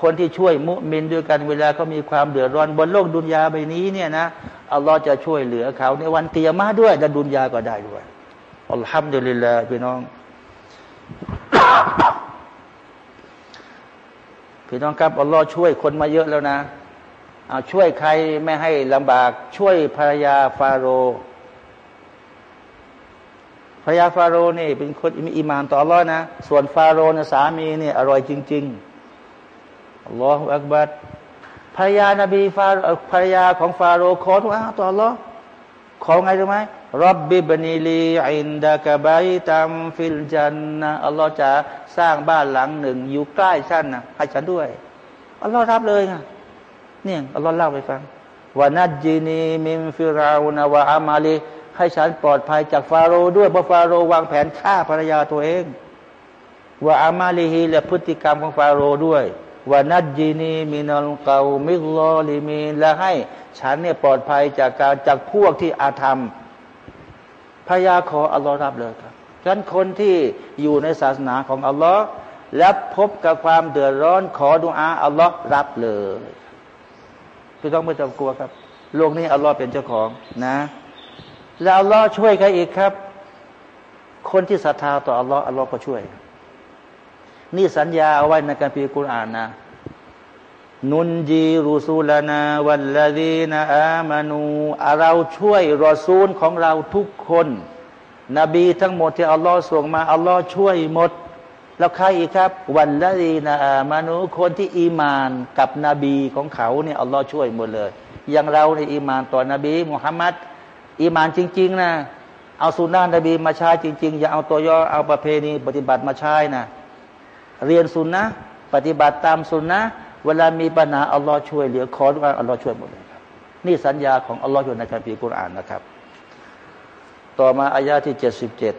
[SPEAKER 1] คนที่ช่วยมุมินด้วยกันเวลาเขามีความเดือดร้อนบนโลกดุนยาใบนี้เนี่ยนะอัลลอฮ์จะช่วยเหลือเขาในวันเตียมาด้วยและดุนยาก็ได้ด้วยอัลฮัมดุลิลลาห์พี่น้อง พี่น้องครับอัลลอฮ์ช่วยคนมาเยอะแล้วนะเอาช่วยใครไม่ให้ลำบาก ช่วยภรรยาฟาโรภรรยาฟาโรนี่เป็นคนมีอิมานต่ออัลลอฮ์นะ ส่วนฟาโรนะสามีเนี่ยอร่อยจริง ๆ الله أكبر ภรรยานาบีฟาภรรยาของฟาโรขอดุอาต่ออัลลอฮ์ขอไงรู้ไหม رب ابن لي عندك بيتا في الجنة อัลลอฮ์จะสร้างบ้านหลังหนึ่ง อยู่ใกล้ฉันนะให้ฉันด้วยอัลลอฮ์รับเลยไงเนี่ยอัลลอฮ์เล่าไปฟัง ونجني من فرعون وعملهให้ฉันปลอดภัยจากฟาโรห์ด้วยเพราะฟาโรห์วางแผนฆ่าภรรยาตัวเองوعملهและพฤติกรรมของฟาโรห์ด้วย ونجني من القوم الظالمينและให้ฉันเนี่ยปลอดภัยจากการจากพวกที่อธรรมพยาขออัลลอฮ์รับเลยครับฉะนั้นคนที่อยู่ในศาสนาของอัลลอฮ์และพบกับความเดือดร้อนขอดุอาอัลลอฮ์รับเลยไม่ต้องไม่ต้องกลัวครับ โลกนี้อัลลอฮ์เป็นเจ้าของนะ แล้วอัลลอฮ์ช่วยใครอีกครับ คนที่ศรัทธาต่ออัลลอฮ์อัลลอฮ์ก็ช่วย นี่สัญญาเอาไว้ในการพิจารณานุนจีรุสูลนาวันละดีนาอามานูเราช่วยรอซูลของเราทุกคน นบีทั้งหมดที่อัลลอฮ์ส่งมาอัลลอฮ์ช่วยหมด แล้วใครอีกครับ วันละดีนาอามานูคนที่อีมานกับนบีของเขาเนี่ยอัลลอฮ์ช่วยหมดเลย อย่างเราในอีมานต่อนบีมุฮัมมัดอีมานจริง ๆ นะ เอาสุนนะนบีมาใช้จริง ๆ อย่าเอาตัวย่อเอาประเพณีปฏิบัติมาใช้นะ เรียนสุนนะปฏิบัติตามสุนนะเวลามีปัญหาอัลลอฮ์ช่วยเหลือขอทุอันอัลลอฮ์ช่วยหมดเลยครับนี่สัญญาของอัลลอฮ์อยู่ในคัมภีร์กุรอานนะครับ ต่อมาอายาที่เจ็ดสิบเจ็ด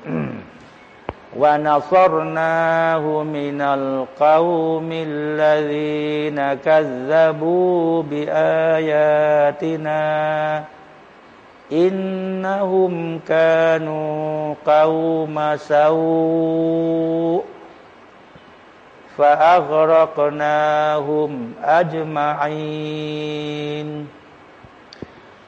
[SPEAKER 1] วานาซรนาหูมินัลกาวมิลลาดีนกัซบูบิอายาตินาอินนะฮุมกานูกาวมาซา فأغرقناهم أجمعين.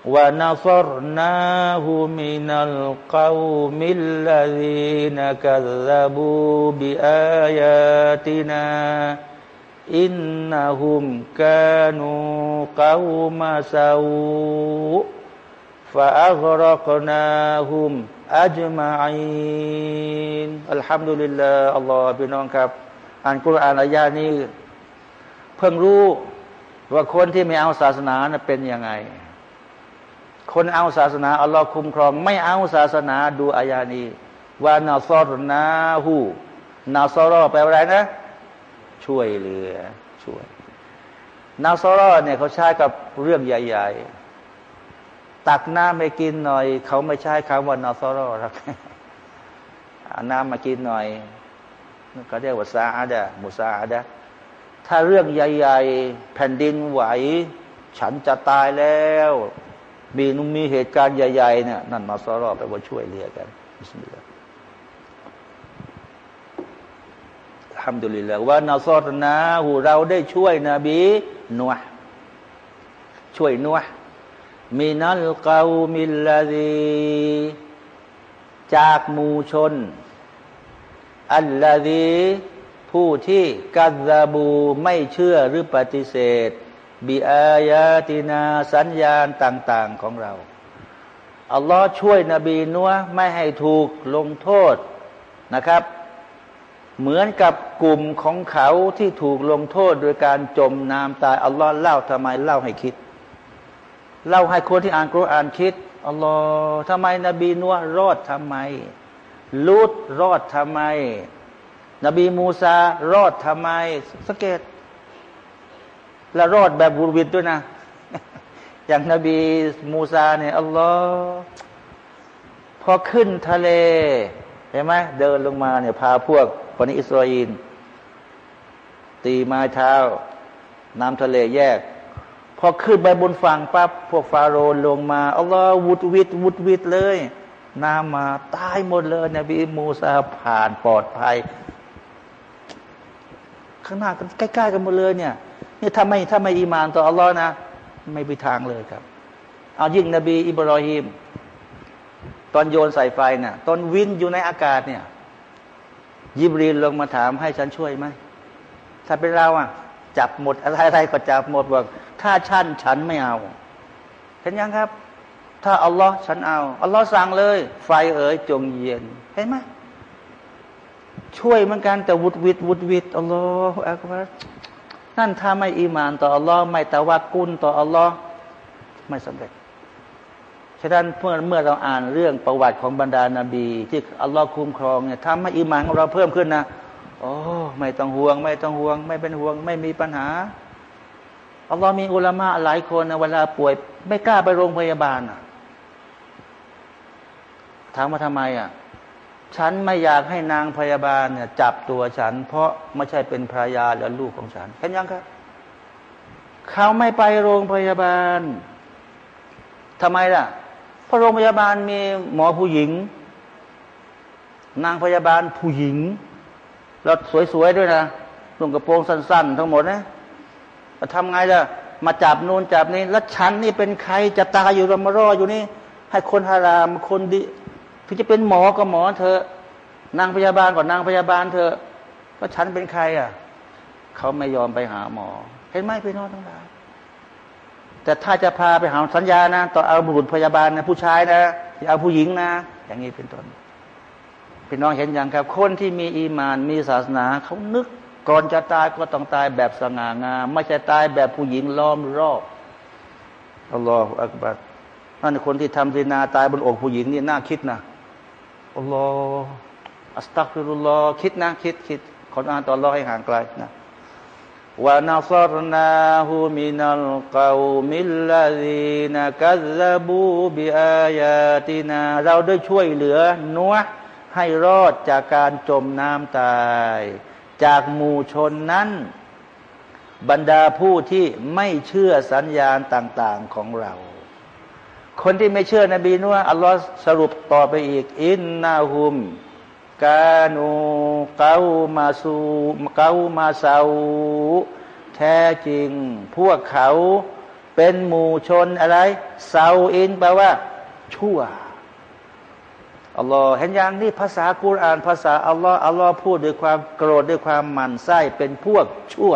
[SPEAKER 1] ونصرناه من القوم الذين كذبوا بآياتنا. إنهم كانوا قوم سوء. فأغرقناهم أجمعين. الحمد لله. الله بنونك อ่่านกุรอานอายานี้ เพิ่งรู้ว่าคนที่ไม่เอาศาสนาเป็นยังไง คนเอาศาสนาอัลลอฮ์คุ้มครอง ไม่เอาศาสนาดูอายานี้ว่านาซอรนาหูนาซอรอแปลว่าอะไรนะ ช่วยเหลือ ช่วยนาซอรอเนี่ยเขาใช้กับเรื่องใหญ่ ๆ ตักน้ำไปกินหน่อย เขาไม่ใช้คำว่านาซอรอครับน้ำมากินหน่อย ก็เรียกว่าซาอาดะมุซาอาดะถ้าเรื่องใหญ่ๆ แผ่นดินไหว ฉันจะตายแล้ว มีนุมีเหตุการณ์ใหญ่ๆเนี่ยนั่นมาซอรอไปว่าช่วยเรียกันบิสมิลลาห์ทำดุลิลละว่านาซอรนาหูเราได้ช่วยนบีนัวช่วยนัวมีนัลกาวมิลลาดีจากมูชน อัลลอฮีผู้ที่กัซาบูไม่เชื่อหรือปฏิเสธบิอายาตินาสัญญาณต่าง ๆของเรา อัลลอฮ์ช่วยนบีนัวไม่ให้ถูกลงโทษนะครับ เหมือนกับกลุ่มของเขาที่ถูกลงโทษโดยการจมน้ำตายอัลลอฮ์เล่าทำไมเล่าให้คิด เล่าให้คนที่อ่านกุรอานคิดอัลลอฮ์ทำไมนบีนัวรอดทำไม ลูดรอดทำไม นบีมูซารอดทำไม สังเกต และรอดแบบบุรวิดด้วยนะ อย่างนบีมูซาเนี่ยอัลลอฮ์พอขึ้นทะเลเห็นไหมเดินลงมาเนี่ยพาพวกปนิอิสราเอลตีมาเท้า น้ำทะเลแยก พอขึ้นไปบนฝั่งปั๊บพวกฟาโรห์ลงมาอัลลอฮ์วุดวิดวุดวิดเลย น้ำมาตายหมดเลยนบีมูซาผ่านปลอดภัย ข้างหน้ากันใกล้ ๆ กันหมดเลยเนี่ยนี่ถ้าไม่ถ้าไม่อีมานต่ออัลลอฮ์นะ ไม่ไปทางเลยครับ เอายิ่งนบีอิบรอฮิมตอนโยนใส่ไฟนะ่ะ ตอนวินอยู่ในอากาศเนี่ย ยิบรีนลงมาถามให้ฉันช่วยไหมถ้าเป็นเราอะ จับหมดอะไรอะไรก็จับหมดบอกถ้าฉันฉันไม่เอาเห็นยังครับ ถ้าอัลลอฮ์ฉันเอาอัลลอฮ์สั่งเลย ไฟเอ๋ยจงเย็นเห็นไหมช่วยเหมือนกันแต่วุดวิดวุดวิดอัลลอฮฺอักบารนั่นถ้าไม่อีมานต่ออัลลอฮ์ไม่แต่ว่ากุลต่ออัลลอฮ์ไม่สำเร็จฉะนั้นเมื่อเมื่อเราอ่านเรื่องประวัติของบรรดานาบี ที่อัลลอฮ์คุ้มครองเนี่ยทำให้อีมานของเราเพิ่มขึ้นนะโอ้ไม่ต้องห่วง ไม่ต้องห่วง ไม่เป็นห่วง ไม่มีปัญหาอัลลอฮ์มีอุลามะหลายคนนะเวลาป่วย ไม่กล้าไปโรงพยาบาลอะ ถามว่าทำไมอะฉันไม่อยากให้นางพยาบาลเนี่ย จับตัวฉัน เพราะไม่ใช่เป็นภรรยาหรือลูกของฉันเห็นยังครับเขาไม่ไปโรงพยาบาลทำไมล่ะ เพราะโรงพยาบาลมีหมอผู้หญิง นางพยาบาลผู้หญิง แล้วสวยๆด้วยนะนุ่งกระโปรงสั้น ๆ ทั้งหมดนะทำไงล่ะ มาจับนูนจับนี้แล้วฉันนี่เป็นใครจะตายอยู่รมารออยู่นี่ ให้คนฮารามคนดี ถึงจะเป็นหมอก็หมอเธอนางพยาบาลก่อนนางพยาบาลเธอก็ฉันเป็นใครอะ เขาไม่ยอมไปหาหมอ เห็นไหมพี่น้องทั้งหลายแต่ถ้าจะพาไปหาสัญญานะต่อเอาบุรุษพยาบาลนะผู้ชายนะอย่าเอาผู้หญิงนะ อย่างนี้เป็นต้นพี่น้องเห็นอย่างครับ คนที่มีอีมานมีศาสนาเขานึกก่อนจะตายก็ต้องตายแบบสง่างามไม่ใช่ตายแบบผู้หญิงล้อมรอบอัลลอฮฺอักบัรนั่นคนที่ทำซีนาตายบนอกผู้หญิงนี่น่าคิดนะ อัลลอฮฺอัสตักฟิรุลลอฮ์คิดนะ คิดคิดขออ่านต่อรอให้ห่างไกลนะวานาซรนาหูมินัลกาวมิลลาดีนักัลบูบิอายาตินา เราได้ช่วยเหลือนัวให้รอดจากการจมน้ำตาย จากหมู่ชนนั้น บรรดาผู้ที่ไม่เชื่อสัญญาณต่าง ๆของเรา คนที่ไม่เชื่อนบีนัวอัลลอฮ์สรุปต่อไปอีก อินนาหุม กานูเกามาสูเกามาเซาแท้จริง พวกเขาเป็นหมู่ชนอะไรเซาอินแปลว่า ชั่วอัลลอฮ์เห็นอย่างนี้ภาษากุรอานภาษาอัลลอฮ์อัลลอฮ์พูดด้วยความโกรธด้วยความหมั่นไส้เป็นพวกชั่ว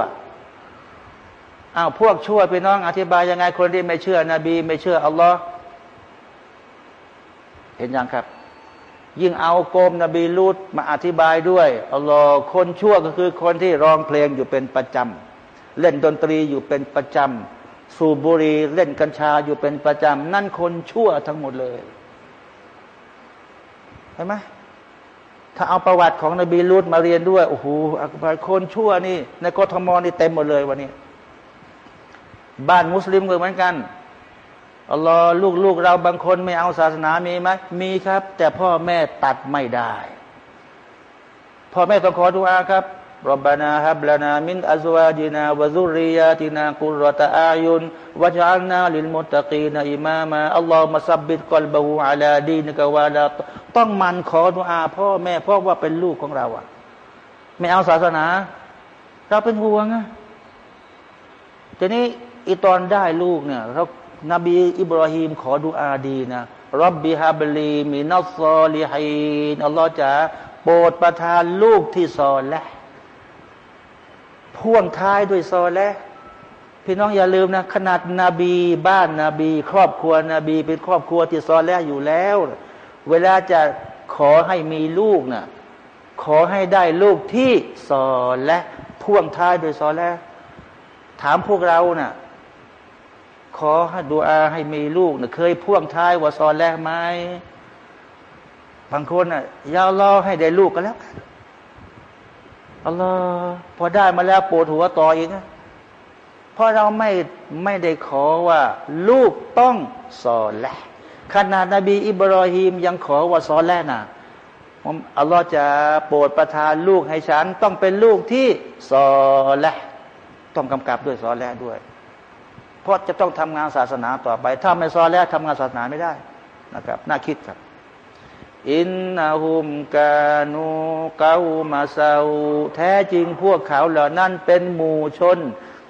[SPEAKER 1] อ้าวพวกชั่วพี่น้องอธิบายยังไงคนที่ไม่เชื่อนบี ไม่เชื่ออัลลอฮ์ เห็นยังครับ ยิ่งเอาโกมนบีลูดมาอธิบายด้วยอัลลอฮ์คนชั่วก็คือคนที่ร้องเพลงอยู่เป็นประจำเล่นดนตรีอยู่เป็นประจำสูบบุหรี่เล่นกัญชาอยู่เป็นประจำนั่นคนชั่วทั้งหมดเลยเห็นไหมถ้าเอาประวัติของนบีลูดมาเรียนด้วยโอ้โหคนชั่วนี่ในกทมนี่เต็มหมดเลยวันนี้ บ้านมุสลิมก็เหมือนกัน อัลลอฮ์ลูกลูกเราบางคนไม่เอาศาสนามีไหมมีครับ แต่พ่อแม่ตัดไม่ได้ พ่อแม่ต้องขอดุอาครับรบบานาฮับลานามินอัซวาจินาวะซุริยาตินากุรตะอายุนวะจัลนาลิลมุตตะกีนอิมามาอัลลอฮ์มาซับบิดกอลบะฮูอาลาดีนกวาลาต้องมันขอดุอา พ่อแม่เพราะว่าเป็นลูกของเราอะไม่เอาศาสนา เราเป็นห่วงอะทีนี้อีตอนได้ลูกเนี่ยเรา นบีอิบราฮิมขอดุอาดีนะรับบิฮาบลีมินัสซอลิฮินอัลลอฮ์จะโปรดประทานลูกที่ซอและพ่วงท้ายด้วยซอและพี่น้องอย่าลืมนะ ขนาดนาบีบ้านนาบี ครอบครัวนบี เป็นครอบครัวที่ซอและอยู่แล้ว เวลาจะขอให้มีลูกนะขอให้ได้ลูกที่ซอและพ่วงท้ายด้วยซอและถามพวกเรานะ่ะ ขอให้ดูอาให้มีลูกนะเคยพ่วงท้ายว่าซอนแรกไหมบางคนอะยาวรอให้ได้ลูกก็แล้วอัลลอฮ์พอได้มาแล้วปวดหัวต่ออีกนะเพราะเราไม่ไม่ได้ขอว่า ลูกต้องสอนแลขนาดนบีอิบรอฮิมยังขอว่าสอนแลนะอัลลอฮ์จะโปรดประทานลูกให้ฉัน ต้องเป็นลูกที่สอนแลต้องกำกับด้วยสอนแลด้วย เพราะจะต้องทำงานศาสนาต่อไป ถ้าไม่ซอแล้วทำงานศาสนาไม่ได้นะครับน่าคิดครับอินนาหุมกานูเกามาเซาแท้จริงพวกเขาเหล่านั้นเป็นหมู่ชน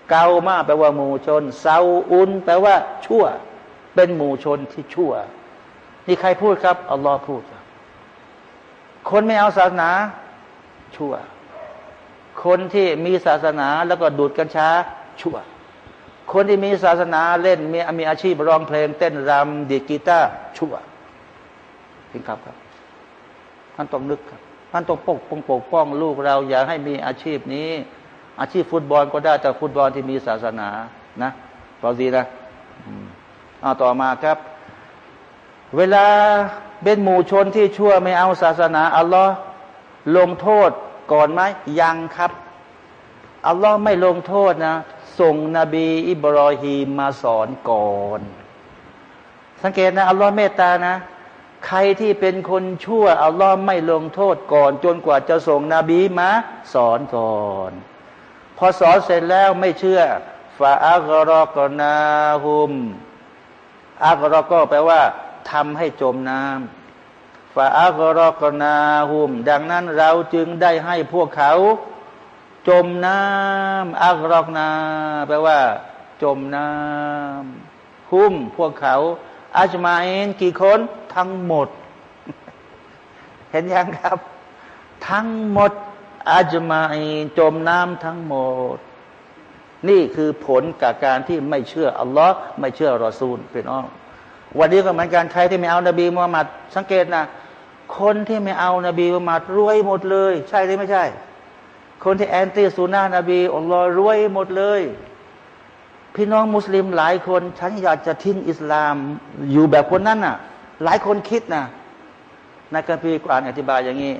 [SPEAKER 1] เกามาแปลว่าหมู่ชนเซาอุนแปลว่า ชั่ว เป็นหมู่ชนที่ชั่ว นี่ใครพูดครับอัลลอฮ์พูดคนไม่เอาศาสนา ชั่วคคนที่มีศาสนาแล้วก็ดูดกัญชาชั่ว คนที่มีศาสนาเล่นมีมีอาชีพร้องเพลง เต้นรำดีกีตาร์ชั่วพิงครับครับท่านต้องนึกครับท่านต้องปกป้องปกป้องลูกเรา อย่าให้มีอาชีพนี้ อาชีพฟุตบอลก็ได้แต่ฟุตบอลที่มีศาสนานะเปล่าดีนะเอาต่อมาครับ เวลาเป็นหมู่ชนที่ชั่วไม่เอาศาสนา อัลลอฮ์ลงโทษก่อนไหมยังครับ อัลลอฮ์ไม่ลงโทษนะ ส่งนบีอิบรอฮีมมาสอนก่อน สังเกตนะ อัลลอฮ์เมตตานะ ใครที่เป็นคนชั่ว อัลลอฮ์ไม่ลงโทษก่อน จนกว่าจะส่งนบีมาสอนก่อน พอสอนเสร็จแล้วไม่เชื่อฟาอักรอกนาหุมอักรอก็แปลว่าทำให้จมน้ำฟาอักรอกนาหุม ดังนั้นเราจึงได้ให้พวกเขา จมน้ำอักรอกนาแปลว่า จมน้ำหุมพวกเขาอาจมาเอนกี่คนทั้งหมด เห็นยังครับ ทั้งหมดأجمعينจมน้ำทั้งหมด นี่คือผลกับการที่ไม่เชื่ออัลลอฮ์ไม่เชื่อรอซูลเป็นอ้อวันนี้ก็เหมือนกันใครที่ไม่เอานบีมุฮัมมัดสังเกตนะคนที่ไม่เอานบีมุฮัมมัดรวยหมดเลย ใช่หรือไม่ใช่ คนที่ anti ซุนนะฮ์นบีอัลลอฮ์รวยหมดเลย พี่น้องมุสลิมหลายคน ฉันอยากจะทิ้งอิสลามอยู่แบบคนนั้นน่ะ หลายคนคิดนะนกัมภีร์กานอธิบายอย่างนี้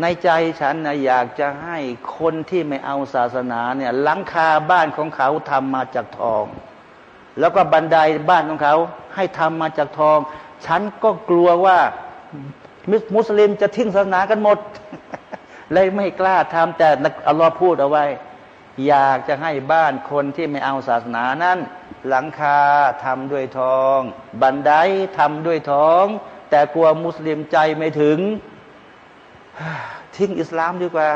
[SPEAKER 1] ในใจฉันนะอยากจะให้คนที่ไม่เอาศาสนาเนี่ยหลังคาบ้านของเขาทำมาจากทอง แล้วก็บันไดบ้านของเขา ให้ทำมาจากทอง ฉันก็กลัวว่ามุสลิมจะทิ้งศาสนากันหมด เลยไม่กล้าทำแต่อัลลอฮ์พูดเอาไว้ อยากจะให้บ้านคนที่ไม่เอาศาสนานั้น หลังคาทำด้วยทอง บันไดทำด้วยทอง แต่กลัวมุสลิมใจไม่ถึง ทิ้งอิสลามดีกว่า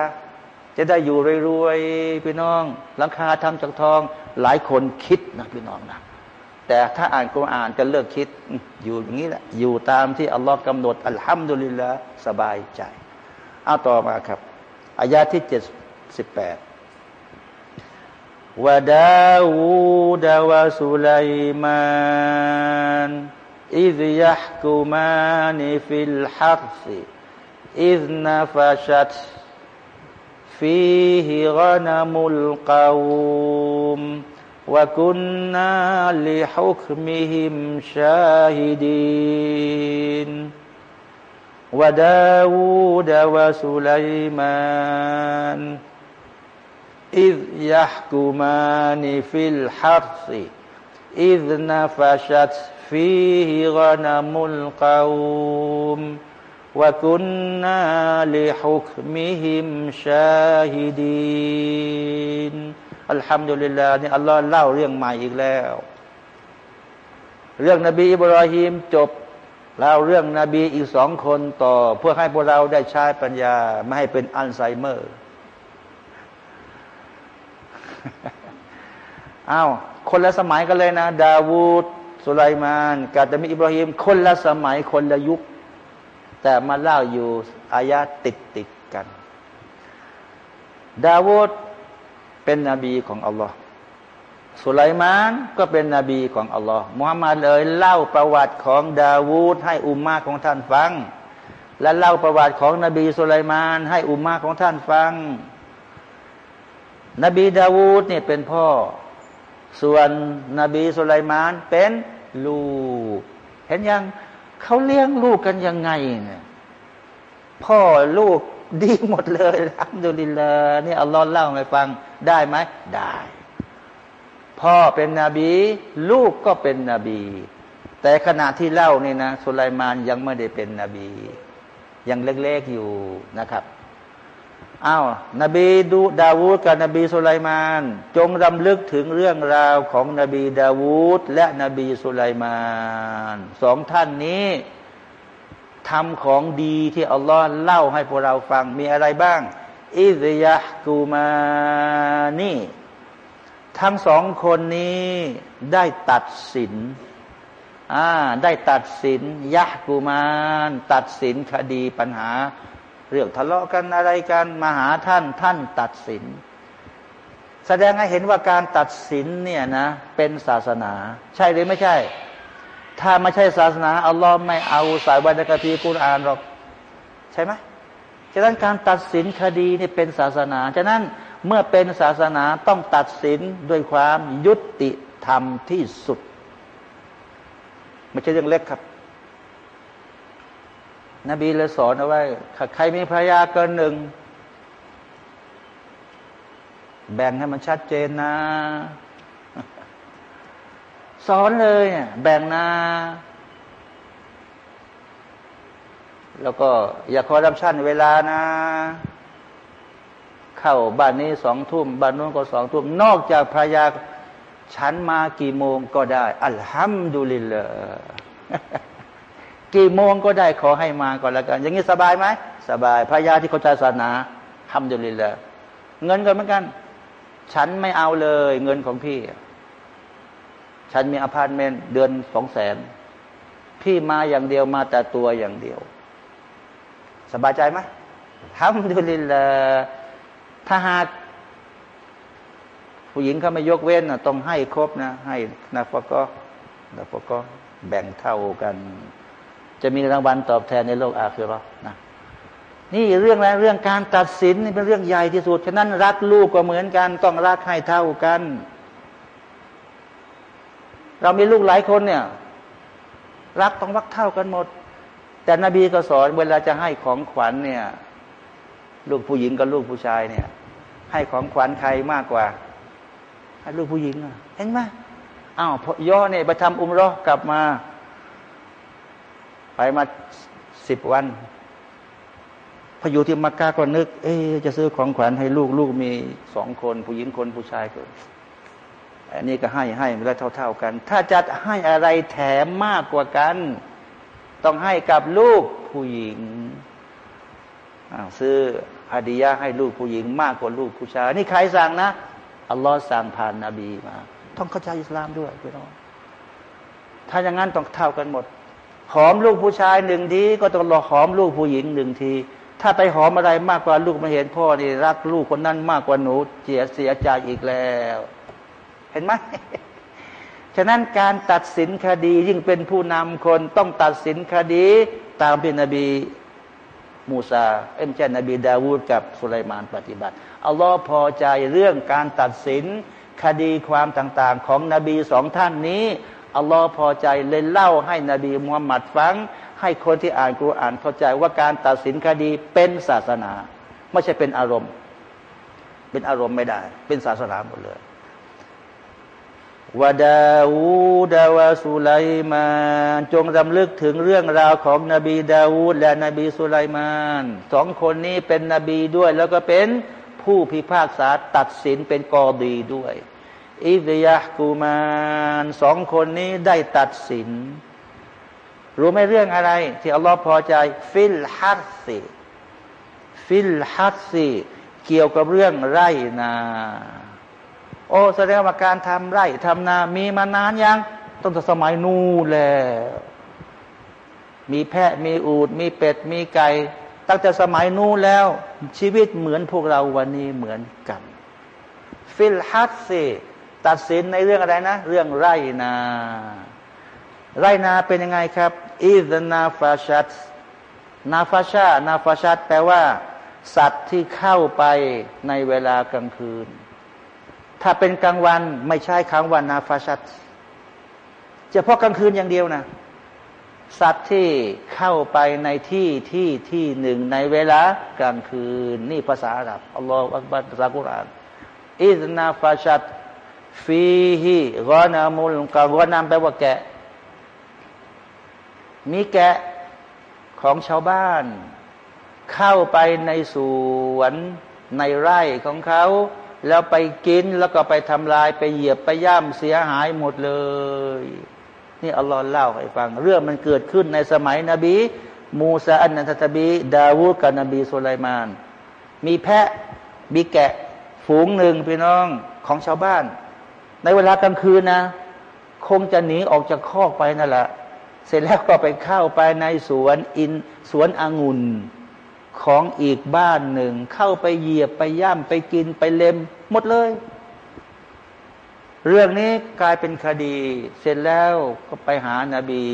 [SPEAKER 1] จะได้อยู่รวยๆพี่น้อง หลังคาทำจากทอง หลายคนคิดนะพี่น้องนะแต่ถ้าอ่านกุรอานจะเลิกคิดอยู่อย่างนี้แหละอยู่ตามที่อัลลอฮ์กำหนดอัลฮัมดุลิลละสบายใจ เอาต่อมาครับอายาที่เจ็ดสิบแปดวดาวูดาวาสุลัยมานอิซยักกุมานิฟิลฮัรซิอิซนาฟาชัต فيه غنم القوم وكنا لحكمهم شاهدين وداود وسليمان إذ يحكمان في الحرث إذ نفشت فيه غنم القوم وكنا لحكمهم شاهدين อัลฮัมดุลิลลาห์นี่อัลลอฮ์เล่าเรื่องใหม่อีกแล้ว เรื่องนบีอิบราฮิมจบ เล่าเรื่องนบีอีกสองคนต่อ เพื่อให้พวกเราได้ใช้ปัญญา ไม่ให้เป็นอัลไซเมอร์อ้าวคนละสมัยกันเลยนะ ดาวูดสุไลมาน กาตมีอิบราฮิม คนละสมัยคนละยุค แต่มาเล่าอยู่อายาติดติดกัน ดาวูดเป็นนบีของอัลลอฮ์ สุไลมานก็เป็นนบีของอัลลอฮ์มุฮัมมัดเลยเล่าประวัติของดาวูดให้อุมมาของท่านฟัง และเล่าประวัติของนบีสุไลมาน ให้อุมมาของท่านฟัง นบีดาวูดเนี่ยเป็นพ่อ ส่วนนบีสุไลมานเป็นลูก เห็นยังเขาเลี้ยงลูกกันยังไงเนี่ยพ่อลูกดีหมดเลยอัมดุลิลลานี่อัลลอฮ์เล่าให้ฟังได้ไหมได้ พ่อเป็นนบี ลูกก็เป็นนบี แต่ขณะที่เล่านี่นะสุไลมานยังไม่ได้เป็นนบี ยังเล็กๆอยู่นะครับอ้าวนบีดูดาวูดกับนบีสุไลมาน จงรำลึกถึงเรื่องราวของนบีดาวูดและนบีสุไลมานสองท่านนี้ทำของดีที่อัลลอฮ์เล่าให้พวกเราฟังมีอะไรบ้าง อิซยะกูมานี่ ทั้งสองคนนี้ได้ตัดสินอ่าได้ตัดสินยะกูมานตัดสินคดีปัญหา เรื่องทะเลาะกันอะไรกันมาหาท่านท่านตัดสิน แสดงให้เห็นว่าการตัดสินเนี่ยนะ เป็นศาสนา ใช่หรือไม่ใช่ ถ้าไม่ใช่ศาสนาอัลลอฮ์ไม่เอาสายวันกะพีกุรอานหรอก ใช่ไหมฉะนั้นการตัดสินคดีนี่เป็นศาสนา ฉะนั้น เมื่อเป็นศาสนาต้องตัดสินด้วยความยุติธรรมที่สุด ไม่ใช่เรื่องเล็กครับ นบีเลยสอนเอาไว้ใครมีภรรยาเกินหนึ่ง แบ่งให้มันชัดเจนนะสอนเลยแบ่งนะแล้วก็อย่าคอรับชั่นเวลานะ เข้าบ้านนี้สองทุ่มบ้านนู้นก็สองทุ่ม นอกจากภรรยาฉันมากี่โมงก็ได้ อัลฮัมดุลิลละกี่โมงก็ได้ขอให้มาก่อนล้วกัน อย่างนี้สบายไหมสบายภรรยาที่เข้าใจศาสนา الحمد للهเงินก็เหมือนกัน ฉันไม่เอาเลย เงินของพี่ ฉันมีอพาร์ตเมนต์เดือนสองแสนพี่มาอย่างเดียวมาแต่ตัวอย่างเดียว สบายใจไหมالحمد لله ถ้าหาก ผู้หญิงเขาไม่ยกเว้นนะต้องให้ครบนะ ให้نفقة نفقةแบ่งเท่ากัน จะมีรางวัลตอบแทนในโลกอาคือเรานะนี่เรื่องอะไรเรื่องการตัดสินนี่เป็นเรื่องใหญ่ที่สุด ฉะนั้นรักลูกก็เหมือนกัน ต้องรักให้เท่ากัน เรามีลูกหลายคนเนี่ย รักต้องรักเท่ากันหมด แต่นบีก็สอนเวลาจะให้ของขวัญเนี่ย ลูกผู้หญิงกับลูกผู้ชายเนี่ย ให้ของขวัญใครมากกว่าให้ลูกผู้หญิงเห็นไหมอ้าวย่อเนี่ยไปทำอุมรอกลับมา ไปมาสิบวันพออยู่ที่มักกะก็นึก เอ๊จะซื้อของขวัญให้ลูกลูกมีสองคน ผู้หญิงคนผู้ชายคนอันนี้ก็ให้ให้แล้วเท่า ๆกัน ถ้าจะให้อะไรแถมมากกว่ากัน ต้องให้กับลูกผู้หญิงซื้อ ฮัดียะให้ลูกผู้หญิงมากกว่าลูกผู้ชาย นี่ใครสั่งนะ อัลลอฮ์สั่งผ่านนาบีมา ต้องเข้าใจอิสลามด้วยพี่น้องถ้าอย่างนั้นต้องเท่ากันหมด หอมลูกผู้ชายหนึ่งทีก็ต้องรอหอมลูกผู้หญิงหนึ่งที ถ้าไปหอมอะไรมากกว่าลูกมาเห็นพ่อนี่รักลูกคนนั้นมากกว่าหนูเจียเสียใจอีกแล้ว เห็นไหมฉะนั้นการตัดสินคดียิ่งเป็นผู้นำคนต้องตัดสินคดีตามเป็นนบี มูซาเอ็มเจนนบีดาวูดกับสุไลมานปฏิบัติอัลลอฮ์พอใจเรื่องการตัดสินคดีความต่างๆ ของนบีสองท่านนี้อัลลอฮ์พอใจเลยเล่าให้นบีมุฮัมมัดฟัง ให้คนที่อ่านกุรอานเข้าใจว่าการตัดสินคดีเป็นศาสนา ไม่ใช่เป็นอารมณ์ เป็นอารมณ์ไม่ได้ เป็นศาสนาหมดเลย วดาداوود وسليمانจงรำลึกถึงเรื่องราวของนบีดาวูดและนบีสุไลมานสองคนนี้เป็นนบีด้วย แล้วก็เป็นผู้พิพากษาตัดสินเป็นกอดีด้วย إذ يحكمانสองคนนี้ได้ตัดสิน รู้ไหมเรื่องอะไร ที่อัลลอฮ์พอใจ في الحرث في الحرثเกี่ยวกับเรื่องไรนา โอ้แสดงว่าการทำไร่ทำนา มีมานานยังตั้งแต่สมัยนู้นแล้วมีแพะมีอูดมีเป็ดมีไก่ตั้งแต่สมัยนู้นแล้ว ชีวิตเหมือนพวกเราวันนี้เหมือนกัน ฟิลฮัตซีตัดสินในเรื่องอะไรนะ เรื่องไร่นา ไร่นาเป็นยังไงครับอิสนาฟาชัดนาฟาชานาฟาชัดแปลว่า สัตว์ที่เข้าไปในเวลากลางคืน ถ้าเป็นกลางวันไม่ใช่ครั้งวันนาฟาชัดเฉพาะกลางคืนอย่างเดียวนะสัตว์ที่เข้าไปในที่ที่ที่หนึ่งในเวลากลางคืน นี่ภาษาอาหรับอัลลอฮฺอักบัรภากุรอานอิสนาฟาชัดฟีฮีกอนามุลกากอนามแปลว่าแกะ มีแกะของชาวบ้าน เข้าไปในสวนในไร่ของเขา แล้วไปกินแล้วก็ไปทำลายไปเหยียบไปย่ำเสียหายหมดเลย นี่อัลลอฮ์เล่าให้ฟัง เรื่องมันเกิดขึ้นในสมัยนบี มูซาอันนันตบี ดาวูดกับนบีสุไลมาน มีแพะมีแกะ ฝูงหนึ่งพี่น้องของชาวบ้าน ในเวลากลางคืนนะ คงจะหนีออกจากคอกไปนั่นแหละเสร็จแล้วก็ไปเข้าไปในสวนอินสวนองุ่น ของอีกบ้านหนึ่ง เข้าไปเหยียบไปย่ำไปกินไปเล็มหมดเลย เรื่องนี้กลายเป็นคดี เสร็จแล้วก็ไปหานาบี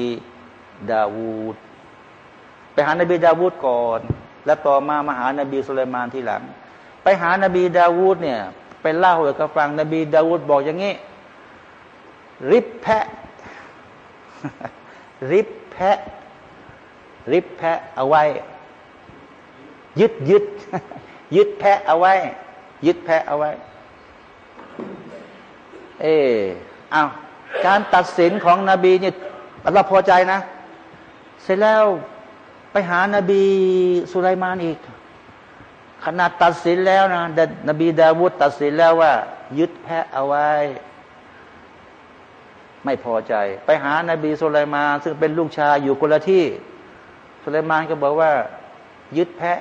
[SPEAKER 1] ดาวูดไปหานาบีดาวูดก่อน แล้วต่อมามาหานาบีสุลัยมานทีหลัง ไปหานาบีดาวูดเนี่ยไปเล่าให้กับฟังนบีดาวูดบอกอย่างนี้ ริบแพะ ริบแพะ ริบแพะเอาไว้ ยึดยึดยึดแพะเอาไว้ ยึดแพะเอาไว้ เออเอาการตัดสินของนบีเนี่ยเราพอใจนะ เสร็จแล้วไปหานาบีสุไลมานอีก ขนาดตัดสินแล้วนะนบีดาวุฒตัดสินแล้วว่า ยึดแพะเอาไว้ ไม่พอใจ ไปหานาบีสุไลมานซึ่งเป็นลูกชายอยู่คนละที่สุไลมานก็บอกว่า ยึดแพะ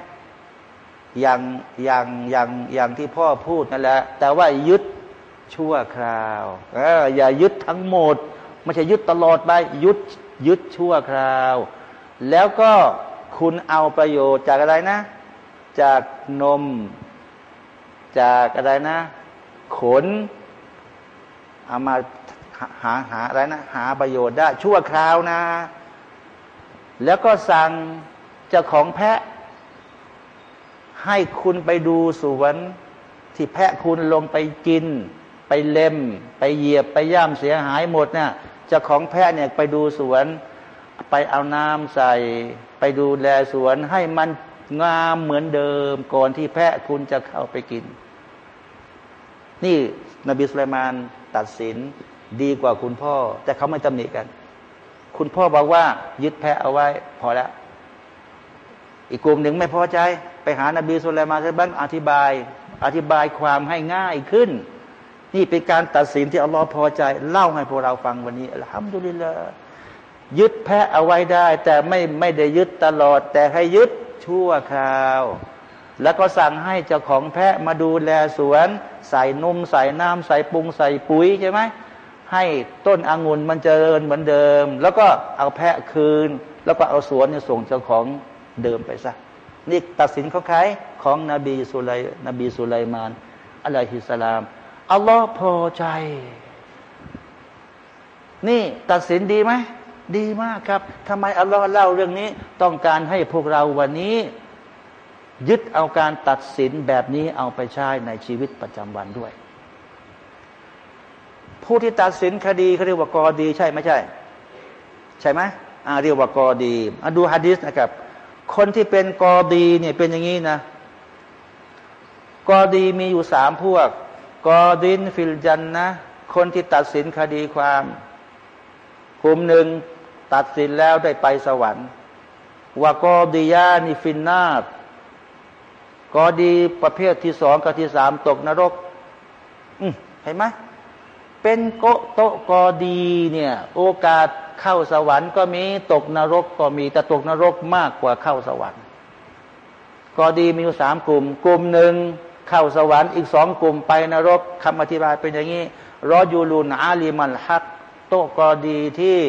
[SPEAKER 1] อย่างอย่างอย่างอย่างที่พ่อพูดนั่นแหละ แต่ว่ายึดชั่วคราวออย่ายึดทั้งหมด ไม่ใช่ยึดตลอดไปยึดยึดชั่วคราว แล้วก็คุณเอาประโยชน์จากอะไรนะ จากนม จากอะไรนะ ขน เอามาหาหาอะไรนะ หาประโยชน์ได้ชั่วคราวนะ แล้วก็สั่งเจ้าของแพะ ให้คุณไปดูสวนที่แพะคุณลงไปกิน ไปเล็ม ไปเหยียบไปย่ำเสียหายหมดเนี่ยจ้าของแพะเนี่ยไปดูสวนไปเอาน้ำใส่ ไปดูแลสวนให้มันงามเหมือนเดิมก่อนที่แพะคุณจะเข้าไปกิน นี่นบีสุลัยมานตัดสินดีกว่าคุณพ่อ แต่เขาไม่ตำหนิกัน คุณพ่อบอกว่ายึดแพะเอาไว้ พอแล้ว อีกกลุ่มหนึ่งไม่พอใจ ไปหานาบีสุลัยมานใช่บ้างอธิบาย อธิบายความให้ง่ายขึ้น นี่เป็นการตัดสินที่อัลลอฮ์พอใจ เล่าให้พวกเราฟังวันนี้อัลฮัมดุลิลละยึดแพะเอาไว้ได้ แต่ไม่ไม่ได้ยึดตลอด แต่ให้ยึดชั่วคราว แล้วก็สั่งให้เจ้าของแพะมาดูแลสวน ใส่นมใส่น้ำใส่ปุงใส่ปุ๋ยใช่ไหมให้ต้นองุ่นมันเจริญเหมือนเดิม แล้วก็เอาแพะคืน แล้วก็เอาสวนส่งเจ้าของ เดิมไปซะนี่ตัดสินของใครของนบีสุไลนบีสุไลมานอะลัยฮิสสลามอัลลอฮ์พอใจ นี่ตัดสินดีไหมดีมากครับทำไมอัลลอฮ์เล่าเรื่องนี้ ต้องการให้พวกเราวันนี้ ยึดเอาการตัดสินแบบนี้เอาไปใช้ในชีวิตประจำวันด้วย ผู้ที่ตัดสินคดีเขาเรียกว่ากอดี ใช่ไม่ใช่ ใช่ไหมอ่าเรียกว่ากอดีมาดูฮะดิษนะครับ คนที่เป็นกอดีเนี่ยเป็นอย่างนี้นะ กอดีมีอยู่สามพวก กอดินฟิลจันนะ คนที่ตัดสินคดีความกลุ่มหนึ่งตัดสินแล้วได้ไปสวรรค์วากอดียานิฟินนาบกอดีประเภทที่สองกับที่สามตกนรกเห็นไหมเป็นโกโตกอดีเนี่ย โอกาส เข้าสวรรค์ก็มีตกนรกก็มีแต่ตกนรกมากกว่าเข้าสวรรค์กอดีมีอยู่สามกลุ่ม กลุ่มหนึ่งเข้าสวรรค์อีกสองกลุ่มไปนรกคำอธิบายเป็นอย่างนี้رجل علم الحقโต๊ะกอดีที่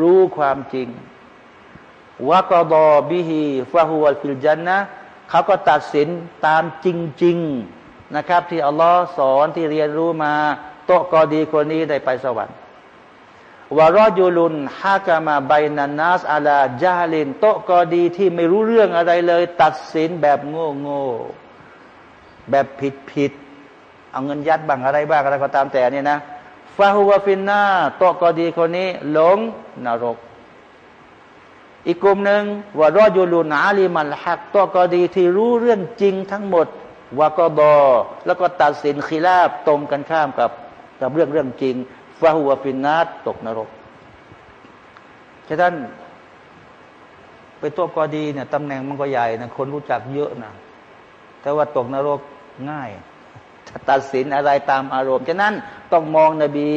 [SPEAKER 1] รู้ความจริงوقضى به فهو في الجنةเขาก็ตัดสินตามจริง ๆนะครับ ที่อัลลอฮ์สอนที่เรียนรู้มา โตกอดีคนนี้ได้ไปสวรรค์ วารอยูลุนฮากามาไบนันนัสอาลาจาลินโตกอดีที่ไม่รู้เรื่องอะไรเลย ตัดสินแบบโง่โง่แบบผิดผิดเอาเงินยัดบ้างอะไรบ้างอะไรก็ตามแต่เนี่ยนะฟาฮุวาฟินนาโตกอดีคนนี้หลงนรก อีกกลุ่มหนึ่งว่ารอยูลูนาลีมันหักโตกอดีที่รู้เรื่องจริงทั้งหมดวากบอแล้วก็ตัดสินคีราบตรงกันข้ามกับกับเรื่องเรื่องจริง ฟาฮุวฟินนาตกนรกฉะนั้นไปตัวกอดีเนี่ยตำแหน่งมันก็ใหญ่นะคนรู้จักเยอะนะแต่ว่าตกนรกง่ายตัดสินอะไรตามอารมณ์ฉะนั้นต้องมองนบี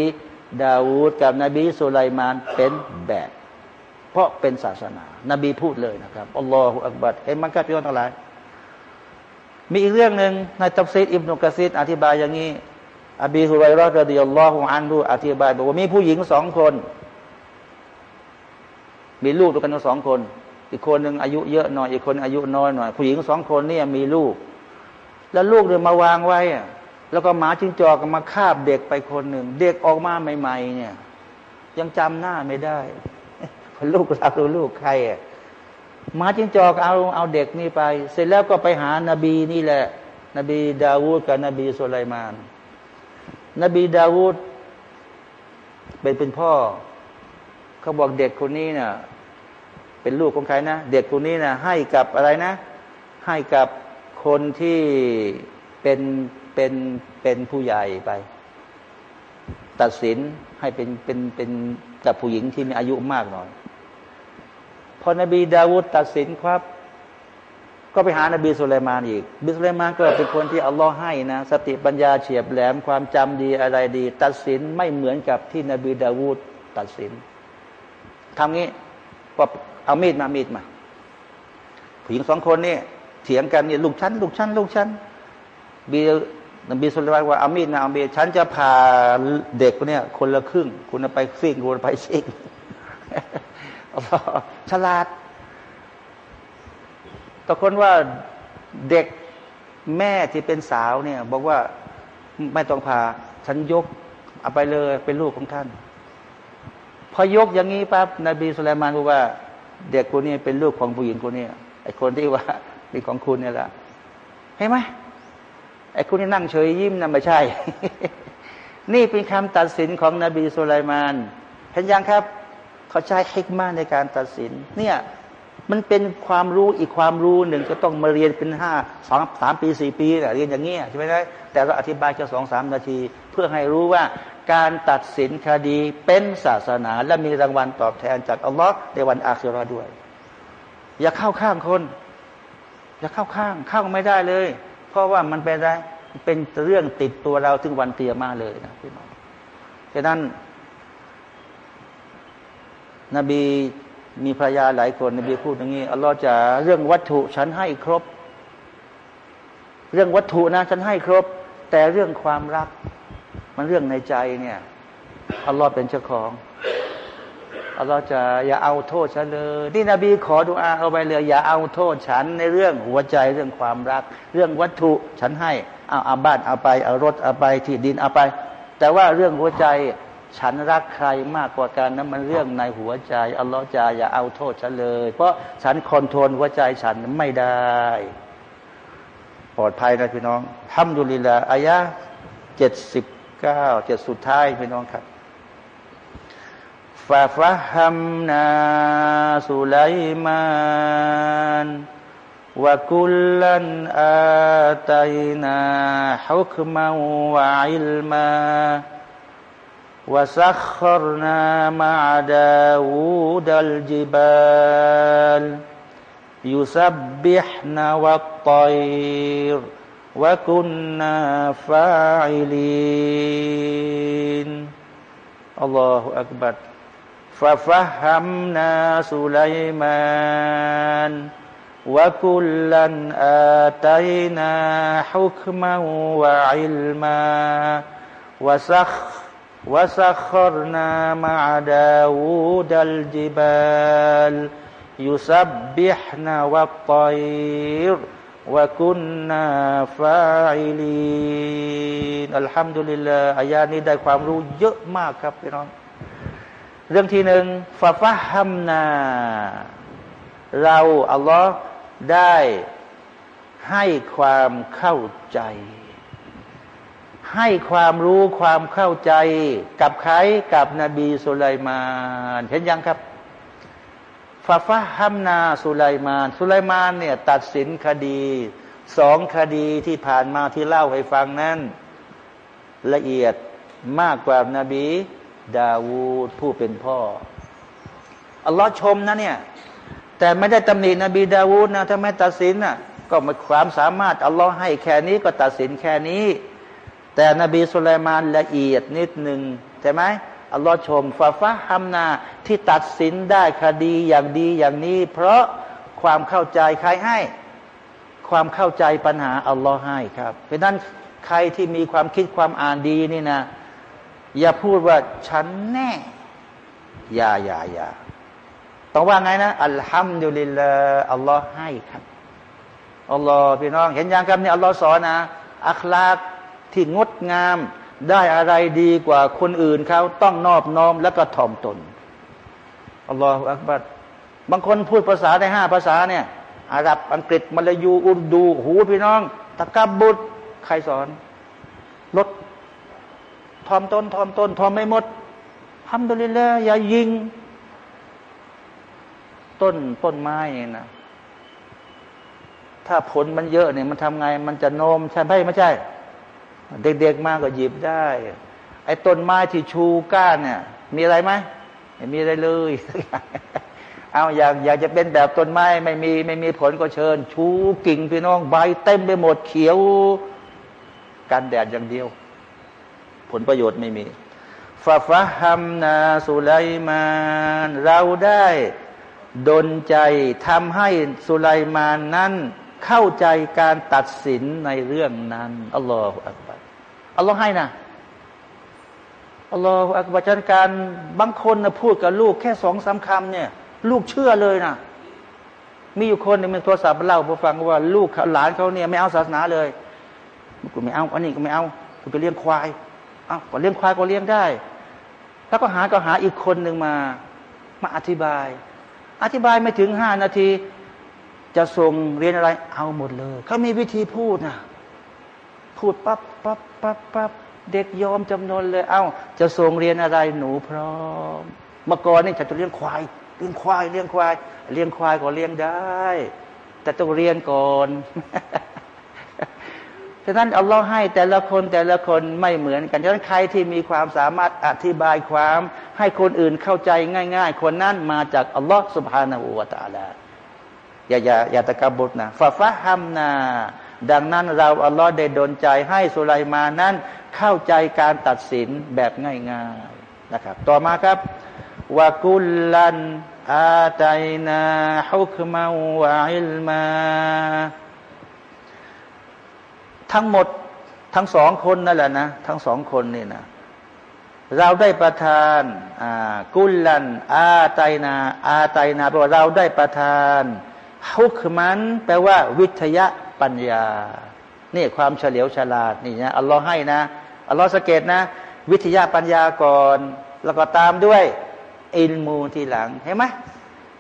[SPEAKER 1] ดาวูดกับนบีสุไลมานเป็นแบบ เพราะเป็นศาสนา นบีพูดเลยนะครับالله أكبرเห็นมันก็พี่น้องทั้งหลายมีอีกเรื่องหนึ่งในตัฟซีรอิบนุกะซีรอธิบายอย่างนี้ อบีฮุไรเราะฮ์رضي الله عنهอธิบายบอกว่ามีผู้หญิงสองคน มีลูกด้วยกันสองคน อีกคนหนึ่งอายุเยอะหน่อยอีกคนอายุน้อยหน่อย ผู้หญิงสองคนนี่มีลูก แล้วลูกเนี่ยมาวางไว้แล้วก็หมาจิ้งจอกมาคาบเด็กไปคนหนึ่งเด็กออกมาใหม่ ๆ เนี่ย ยังจำหน้าไม่ได้ลูกเราลูกใครอะหมาจิ้งจอกเอาเอาเด็กนี่ไป เสร็จแล้วก็ไปหานาบีนี่แหละ นบีดาวูดกับนบีสุไลมาน นบีดาวูดเป็นเป็นพ่อ เขาบอกเด็กคนนี้นะ่ะ เป็นลูกของใครนะ เด็กคนนี้นะให้กับอะไรนะ ให้กับคนที่เป็นเป็นเป็นผู้ใหญ่ไป ตัดสินให้เป็นเป็นเป็นกับผู้หญิงที่มีอายุมากหน่อย พอนบีดาวุฒตัดสินครับ ก็ไปหานบีสุลัยมานอีกบิสุลัยมานก็เป็นคนที่อัลลอฮ์ให้นะ สติปัญญาเฉียบแหลมความจำดีอะไรดี ตัดสินไม่เหมือนกับที่นบีดาวูดตัดสินทำงี้ก็เอามีดมามีดมาผู้หญิงสองคนนี่เถียงกันเนี่ยลูกชั้นลูกชั้นลูกชั้นบีนบีสุลต่านว่าเอามีดนะอามีดฉันจะพาเด็กเนี่ยคนละครึ่ง คุณไปซิ่งคุณไปซิ่งฉลาด ตะคนว่าเด็กแม่ที่เป็นสาวเนี่ย บอกว่าไม่ต้องพาฉันยกเอาไปเลยเป็นลูกของท่าน พอยกอย่างนี้ปั๊บนบีสุลัยมานบอกว่า เด็กคนนี้เป็นลูกของผู้หญิงคนนี้ไอ้คนที่ว่าเป็นของคุณเนี่ยแหละเห็นไหมไอ้คุณที่นั่งเฉยยิ้มนั่นไม่ใช่ นี่เป็นคำตัดสินของนบีสุลัยมานเห็นยังครับ เขาใช้ฮิกมาในการตัดสิน เนี่ย มันเป็นความรู้อีกความรู้หนึ่งก็ต้องมาเรียนเป็นห้าสองสามปีสี่ปีเรียนอย่างเงี้ยใช่ไหมได้แต่เราอธิบายแค่สองสามนาที เพื่อให้รู้ว่าการตัดสินคดีเป็นศาสนา และมีรางวัลตอบแทนจากอัลลอฮ์ในวันอาคิรอด้วย อย่าเข้าข้างคน อย่าเข้าข้างเข้าไม่ได้เลย เพราะว่ามันเป็นอะไรเป็นเรื่องติดตัวเราถึงวันเตียมาเลยนะพี่น้องฉะนั้น นบี มีภรรยาหลายคนนบีพูดอย่างนี้อัลลอฮ์จะเรื่องวัตถุฉันให้ครบ เรื่องวัตถุนะฉันให้ครบ แต่เรื่องความรัก มันเรื่องในใจเนี่ยอัลลอฮ์เป็นเจ้าของอัลลอฮ์จะอย่าเอาโทษฉันเลยที่นบีขอดุอาเอาไปเลย อย่าเอาโทษฉันในเรื่องหัวใจเรื่องความรัก เรื่องวัตถุฉันให้เอาเอาบ้านเอาไปเอารถเอาไปที่ดินเอาไป แต่ว่าเรื่องหัวใจ ฉันรักใครมากกว่ากันนั้นมันเรื่องในหัวใจ อัลลอฮฺจะอย่าเอาโทษฉันเลย เพราะฉันคอนโทรลหัวใจฉันไม่ได้ ปลอดภัยนะพี่น้องทำามดุลิลาอายะเจ็ดสิบเก้าเจ็ดสุดท้ายพี่น้องครับฟาฟะฮัมนาสุไลมานวกุลลันอาตัยนาฮุกมาวะอิลมา وسخرنا مع داود الجبال. يسبحن والطير وكنا فاعلين. الله أكبر. ففهمنا سليمان وكلا آتينا حكما وعلما وسخ วสัครนามาดาวูดัลจิบาลยุสับบิฮนาวัตไทร์วะกุนนาฟาอิลีนอัลฮัมดุลิลลาอายานี้ได้ความรู้เยอะมากครับพี่น้อง เรื่องที่หนึ่งฟาฟะฮัมนา เราอัลลอฮ์ได้ให้ความเข้าใจ ให้ความรู้ความเข้าใจกับใครกับนบีสุไลมาน เห็นยังครับฟาฟาฮัมนาสุไลมาน สุไลมานเนี่ยตัดสินคดีสองคดีที่ผ่านมาที่เล่าให้ฟังนั้น ละเอียดมากกว่านาบี ดาวูดผู้เป็นพ่อ อัลลอฮ์ชมนะเนี่ย แต่ไม่ได้ตำหนินบีดาวูดนะถ้าไม่ตัดสินน่ะก็มาความสามารถอัลลอฮ์ให้แค่นี้ก็ตัดสินแค่นี้ แต่นบีสุลัยมานละเอียดนิดหนึ่งใช่ไหมอัลลอฮ์ชมฟาฟาฮัมนาที่ตัดสินได้คดีอย่างดีอย่างนี้ เพราะความเข้าใจใครให้ ความเข้าใจปัญหาอัลลอฮ์ให้ครับเพราะนั้นใครที่มีความคิดความอ่านดีนี่นะ อย่าพูดว่าฉันแน่อย่าอย่าอย่าต้องว่าไงนะอัลฮัมดุลิลลาอัลลอฮ์ให้ครับอัลลอฮ์พี่น้อง เห็นอยังครับเนี่ยอัลลอฮ์สอนนะอัคลาก ที่งดงามได้อะไรดีกว่าคนอื่นเขาต้องนอบน้อมแล้วก็ถ่อมตนอัลลอฮฺอักบัดบางคนพูดภาษาในห้าภาษาเนี่ยอาหรับอังกฤษมาลายูอุรดู หูพี่น้องตะกับบุตรใครสอนลดทอมตนทอมตนทอมไม่หมดทำดุลิละอย่ายิง ต้นต้นไม้เนี่ยนะถ้าผลมันเยอะเนี่ยมันทำไง มันจะโนมใช่ไหมไม่ใช่ เด็กๆมาก็หยิบได้ ไอ้ต้นไม้ที่ชูก้านเนี่ย มีอะไรไหมไม่มีอะไรเลย เอาอยากอยากจะเป็นแบบต้นไม้ไม่มีไม่มีผลก็เชิญ ชูกิ่งพี่น้องใบเต็มไปหมดเขียวกันแดดอย่างเดียว ผลประโยชน์ไม่มีฟาฟะฮัมนาสุไลมานเราได้ดนใจทำให้สุไลมานนั้นเข้าใจการตัดสินในเรื่องนั้นอัลลอฮฺอักบ อัลลอฮ์ให้นะอัลลอฮฺอักบารจันการบางคนนะพูดกับลูกแค่สองสาคำเนี่ย ลูกเชื่อเลยนะมีอยู่คนหนึ่งเป็นโทรศัพท์เล่าผมฟังว่าลูกหลานเขาเนี่ยไม่เอาศาสนาเลยกูไม่เอาอันนี้ก็ไม่เอากูไปเลี้ยงควายเอาก็เลี้ยงควายก็เลี้ยงได้ แล้วก็หาก็หาอีกคนหนึ่งมา มาอธิบาย อธิบายไม่ถึงห้านาที จะส่งเรียนอะไร เอาหมดเลยเขามีวิธีพูดนะ พูดปั๊บปั๊บปั๊บปั๊บเด็กยอมจำนวนเลยเอา้า จะส่งเรียนอะไรหนูพร้อมเมื่อก่อนนี่ฉันจะเลี้ยงควายเลี้ยงควายเลี้ยงควาย เลี้ยงควายก็เลี้ยงได้ แต่ต้องเรียนก่อนฉะนั้นอัลลอฮ์ให้แต่ละคนแต่ละคนไม่เหมือนกันฉะนั้นใครที่มีความสามารถอธิบายความ ให้คนอื่นเข้าใจง่าย ๆ คนนั้นมาจากอัลลอฮ์สุบฮานาอูวาตาลาอย่าอย่าอย่าตะกบุตรนะฟาฟะฮัมนา ดังนั้นเราอัลลอฮ์ได้ดลใจให้สุไลมานั้นเข้าใจการตัดสินแบบง่ายๆนะครับ ต่อมาครับวากุลลันอาตัยนาฮุกมาวะอิลมา ทั้งหมดทั้งสองคนนั่นแหละนะ ทั้งสองคนนี่นะเราได้ประทานกุลลัน อาไตนา อาไตนาแปลว่าเราได้ประทานฮุกมัน แปลว่า วิทยา ปัญญา นี่ความเฉลียวฉลาดนี่นะอัลลอฮ์ให้นะอัลลอฮ์สเกตนะ วิทยาปัญญาก่อน แล้วก็ตามด้วยอินมูทีหลังเห็นไหม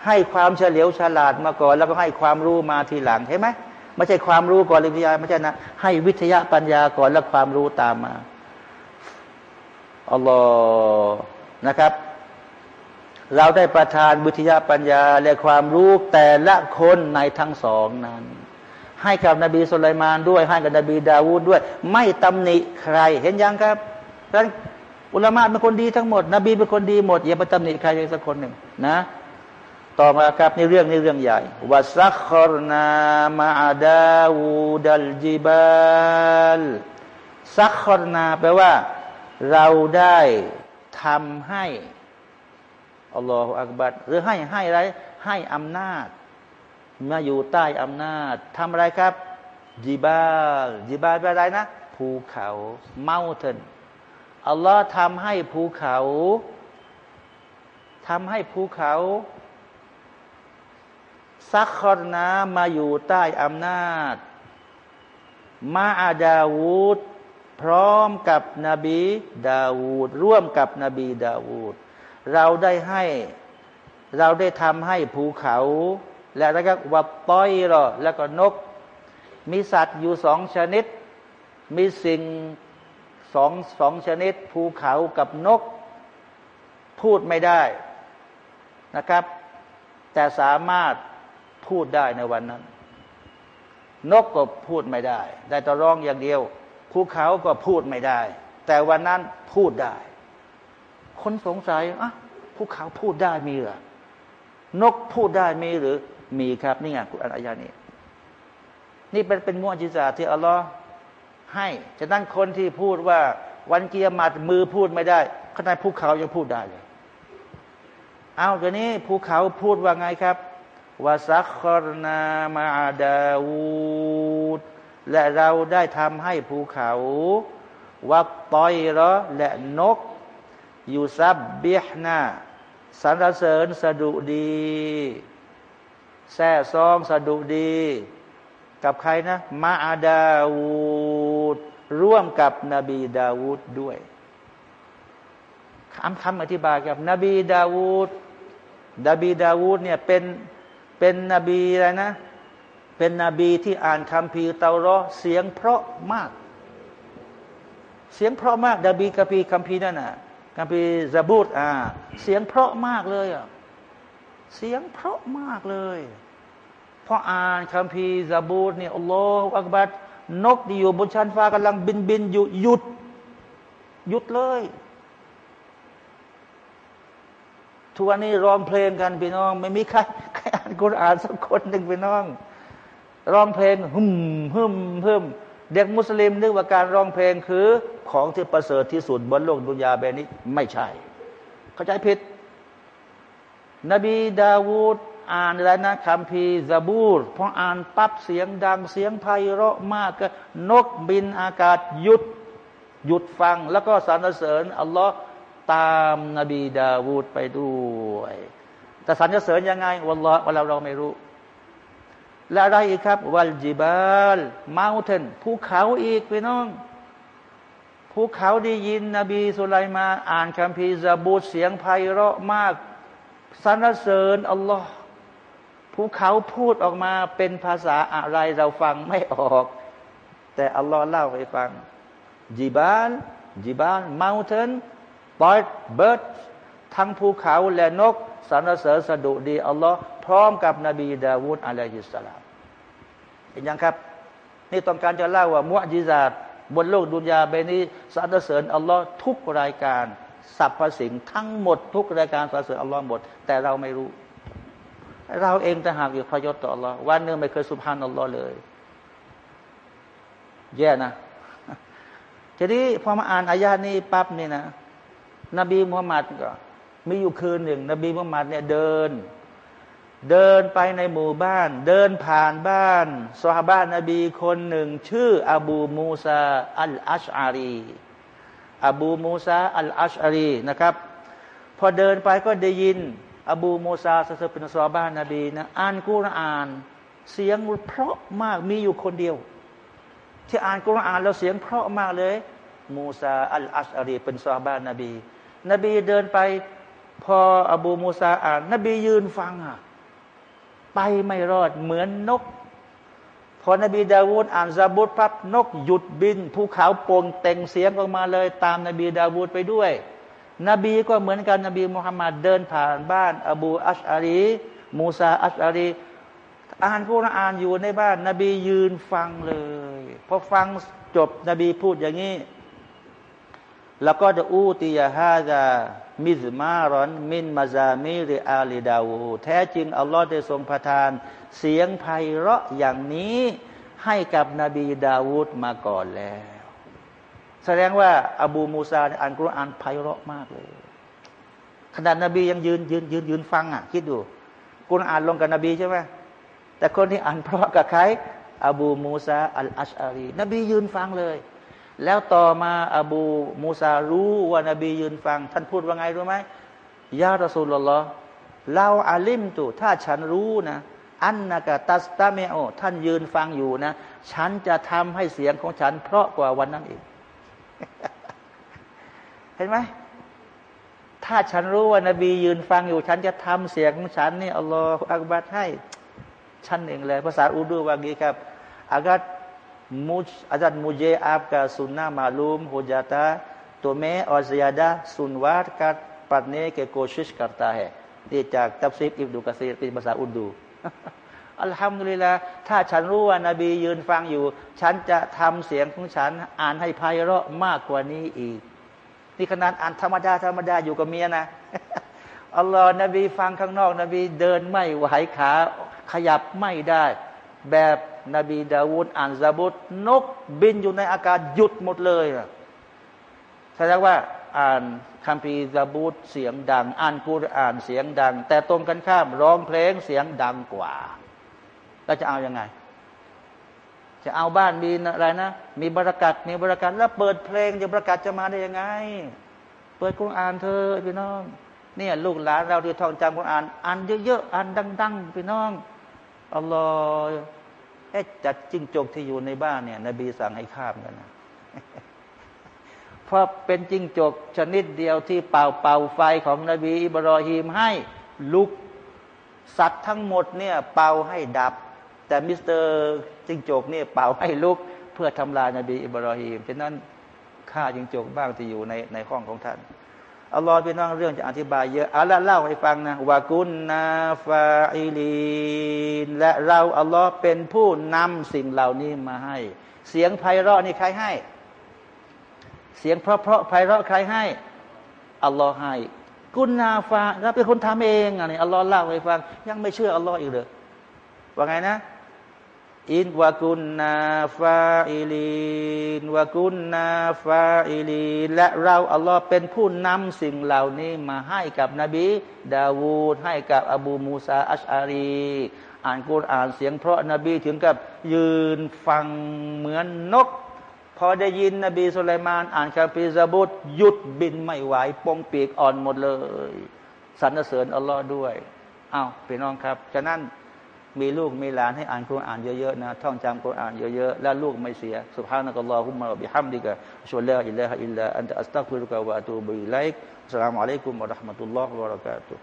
[SPEAKER 1] ให้ความเฉลียวฉลาดมาก่อน แล้วก็ให้ความรู้มาทีหลังเห็นไหมไม่ใช่ความรู้ก่อนวิทยาไม่ใช่นะให้วิทยาปัญญาก่อนแล้วความรู้ตามมาอัลลอฮ์นะครับ เราได้ประทานวิทยาปัญญาและความรู้แต่ละคนในทั้งสองนั้น ให้กับนบีสุลัยมานด้วย ให้กับนบีดาวูดด้วย ไม่ตำหนิใคร เห็นยังครับดังนั้นอุลามะเป็นคนดีทั้งหมด นบีเป็นคนดีหมด อย่าไปตำหนิใครเลยสักคนหนึ่งนะ ต่อมาครับในเรื่องนี้เรื่องใหญ่วาซักคอรนามาอาดาวูดัลจิบาลซักคอรนาแปลว่า เราได้ทำให้อัลลอฮฺอักบัดหรือให้ให้อะไรให้อำนาจ มาอยู่ใต้อำนาจทำอะไรครับจิบาลจิบาลเป็นอะไรนะ ภูเขา mountain อัลลอฮ์ทำให้ภูเขาทำให้ภูเขาซักคอรนามาอยู่ใต้อำนาจ มาอาดาวูดพร้อมกับนบีดาวูดร่วมกับนบีดาวูดเราได้ให้ เราได้ทำให้ภูเขา และแล้วก็วับต้อยรอแล้วก็นก มีสัตว์อยู่สองชนิด มีสิ่งสองสองชนิด ภูเขากับนก พูดไม่ได้นะครับ แต่สามารถพูดได้ในวันนั้น นกก็พูดไม่ได้ ได้แต่ร้องอย่างเดียว ภูเขาก็พูดไม่ได้ แต่วันนั้นพูดได้ คนสงสัยอะภูเขาพูดได้มีหรือนกพูดได้มีหรือ มีครับ นี่ไงคุณอายานี้ นี่เป็นเป็นมุอจิซาที่อัลลอฮ์ให้ฉะนั้นคนที่พูดว่า วันเกียรติมือพูดไม่ได้ขณะภูเขายังพูดได้เลยเอาทีนี้ภูเขาพูดว่าไงครับวาซักคอรนามาดาวูดและเราได้ทำให้ภูเขาวักตอยรอและนก อยู่ซับเบียนาสรรเสริญสะดุดี แซ่ซองสะดุดี กับใครนะمع داوودร่วมกับนบีดาวูดด้วยคำคำอธิบายกับ นบีดาวูดนบีดาวูดเนี่ยเป็นเป็นนบีอะไรนะ เป็นนบีที่อ่านคัมภีร์เตารอตเสียงเพราะมาก เสียงเพราะมากนบีคัมภีร์คัมภีร์นั่นน่ะคัมภีร์ซาบูรอ่า เสียงเพราะมากเลยอะ เสียงเพราะมากเลยพออ่านคัมภีร์ซาบูตเนี่ยอัลลอฮฺอักบัดนกที่อยู่บนชั้นฟ้ากำลังบินบินอยู่หยุด หยุดเลยทุกวันนี้ร้องเพลงกันพี่น้อง ไม่มีใครใครอ่านกุรอานสักคนหนึ่งพี่น้องร้องเพลงหึมหึมหึมเด็กมุสลิมนึกว่าการร้องเพลงคือ ของที่ประเสริฐที่สุดบนโลกดุนยาแบบนี้ ไม่ใช่ เข้าใจผิด นบีดาวูดอ่านแล้วนะคัมภีซาบูรพออ่านปั๊บเสียงดังเสียงไพเราะมากก็นกบินอากาศหยุดหยุดฟัง แล้วก็สรรเสริญอัลลอฮ์ตามนบีดาวูดไปด้วยแต่สรรเสริญยังไงวัลลอฮ์เราเราไม่รู้ และอะไรอีกครับ วัลจิบาลมาอุเทนภูเขาอีกพี่น้องภูเขาได้ยินนบีสุไลมาน อ่านคัมภีร์ซาบูรเสียงไพเราะมาก สรรเสริญอัลลอฮ์ภูเขาพูดออกมาเป็นภาษาอะไรเราฟังไม่ออก แต่อัลลอฮ์เล่าให้ฟังجبال جبال mountain bird bird ทั้งภูเขาและนกสรรเสริญสดุดีอัลลอฮ์พร้อมกับนบีดาวูดعليه السلامเห็นยังครับ นี่ต้องการจะเล่าว่ามุอจิซาตบนโลกดุนยาเบนี้สรรเสริญอัลลอฮ์ทุกรายการ สรรพสิ่งทั้งหมดทุกรายการสรรเสริญอัลลอฮ์หมด แต่เราไม่รู้ เราเองต่หากอยู่พยศต่ออัลลอฮ์วันหนึ่งไม่เคยสุภาพอัลลอฮ์เลย แย่นะทีนี้พอมาอ่านอายานี้ปั๊บนี่นะนบีมุฮัมมัดก็มีอยู่คืนหนึ่ง นบีมุฮัมมัดเนี่ยเดิน เดินไปในหมู่บ้าน เดินผ่านบ้านซอฮาบะฮ์นบีคนหนึ่ง ชื่ออบูมูซาอัลอัชอารี อบูมูซาอัลอัชอารีนะครับ พอเดินไปก็ได้ยิน อบูมูซาสเซเป็นซอฮาบะฮ์นบีนะอ่านกุรอาน เสียงเพราะมากมีอยู่คนเดียว ที่อ่านกุรอานแล้วเสียงเพราะมากเลย มูซาอัลอัชอารีเป็นซอฮาบะฮ์นบี นบีเดินไป พออบูมูซาอ่าน นบียืนฟังอะไปไม่รอดเหมือนนก พอนบีดาวูดอ่านซาบูรปั๊บนกหยุดบินภูเขาโป่งเต่งเสียงออกมาเลย ตามนบีดาวูดไปด้วย นบีก็เหมือนกันนบีมุฮัมมัดเดินผ่านบ้าน อบูอัชอารีมูซาอัชอารีอ่านกุรอานอยู่ในบ้าน นบียืนฟังเลยพอฟังจบนบีพูดอย่างนี้ แล้วก็จะอูติยาฮาจา มิซมารอน มินมาซามิริอาลิดาวูแท้จริง อัลลอฮ์ได้ทรงประทาน เสียงไพเราะอย่างนี้ให้กับนบีดาวูดมาก่อนแล้ว แสดงว่า อบูมูซาอ่านกุรอานไพเราะมากเลย ขนาดนบียังยืนยืนยืนยืนฟังอะ คิดดูกุรอานลงกับนบีใช่ไหมแต่คนที่อ่านเพราะกับใคร อบูมูซาอัลอัชอารีนบียืนฟังเลย แล้วต่อมาอบูมูซารู้ว่านบียืนฟัง ท่านพูดว่าไงรู้ไหมยารสูลลอฮ์เราอาลิมตุถ้าฉันรู้นะ อันนากาตัสตาเมโอท่านยืนฟังอยู่นะ ฉันจะทำให้เสียงของฉัน เพราะกว่าวันนั้นอีก เห็นไหมถ้าฉันรู้ว่านบียืนฟังอยู่ ฉันจะทำเสียงของฉันนี่อัลลอฮฺอักบัดให้ ฉันเองเลย ภาษาอูดูว่างี้ครับอาก มุชอาจารย์มูเยอาบกาสุนนามาลูมโฮจาตาตัวเมออซยาดาสุนวาตกัดปัดเนเกโกชิชกัตตาเฮนี่จากตับซิบอิบดุกะซีเป็นภาษาอุดูอัลฮัมดุลิลละถ้าฉันรู้ว่านาบียืนฟังอยู่ ฉันจะทำเสียงของฉัน อ่านให้ไพเราะมากกว่านี้อีก นี่ขนาดอ่านธรรมดาธรรมดาอยู่กับเมียนะอัลลอฮ์นบีฟังข้างนอก นบีเดินไม่ไหวขาขยับไม่ได้ แบบ นบีดาวูดอ่านซาบุตนกบินอยู่ในอากาศหยุดหมดเลยแสดงว่าอ่านคัมภีร์ซาบุตเสียงดัง อ่านกุรอ่านเสียงดัง แต่ตรงกันข้ามร้องเพลงเสียงดังกว่าเราจะเอาอยัางไง จะเอาบ้านมีอะไรนะ มีบรากัดมีบรากัดแล้วเปิดเพลงจะบรากัดจะมาได้ยังไง เปิดกุรอ่านเถอะพี่น้องเนี่ยลูกหลานเราที่ท่องจำกุรอานอ่านเยอะๆอ่านดัง ๆ พี่น้องอัลลอฮ์ เอ๊ะจัดจิ้งจกที่อยู่ในบ้านเนี่ย นบีสั่งให้ฆ่ามันนะเพราะเป็นจิ้งจกชนิดเดียวที่เป่าเป่าไฟของนบีอิบรอฮีมให้ลุกสัตว์ทั้งหมดเนี่ย เป่าให้ดับ แต่มิสเตอร์จิ้งจกเนี่ยเป่าให้ลุก เพื่อทำลายนบีอิบรอฮีมฉะนั้นฆ่าจิ้งจกบ้างที่อยู่ในในห้องของท่าน อัลลอฮ์พี่น้องเรื่องจะอธิบายเยอะอัลลอฮ์เล่าให้ฟังนะวากุนนาฟาอิลีนและเราอัลลอฮ์เป็นผู้นำสิ่งเหล่านี้มาให้ เสียงไพเราะนี่ใครให้ เสียงเพราะเพราะไพเราะใครให้อัลลอฮ์ให้ กุนนาฟาเราเป็นคนทำเองอะนี่อัลลอฮ์เล่าให้ฟัง ยังไม่เชื่ออัลลอฮ์อีกเลยว่าไงนะ อินวากุนนาฟาอิลีนวากุนนาฟาอิลีนและเราอัลลอฮ์เป็นผู้นำสิ่งเหล่านี้มาให้กับนบี ดาวูดให้กับอบูมูซาอัชอารี อ่านกุรอานเสียงเพราะนบีถึงกับยืนฟังเหมือนนก พอได้ยินนบีสุลัยมาน อ่านคัมภีร์ซาบุตหยุดบินไม่ไหวปงปีกอ่อนหมดเลยสรรเสริญอัลลอฮ์ด้วยอ้าวพี่น้องครับ ฉะนั้น มีลูกมีหลานให้อ่านคุรานเยอะๆนะท่องจำคุรานเยอะๆแล้วลูกไม่เสียสุภาพนักลอฮุมะบิฮัมดิกะชวลลาอิลลาฮอิลลาอันตะอัสตักฟิรุกะวะตูบิไลกอัสสลามุอะลัยกุมวะราะห์มะตุลลอฮ์วะบะเราะกาตุ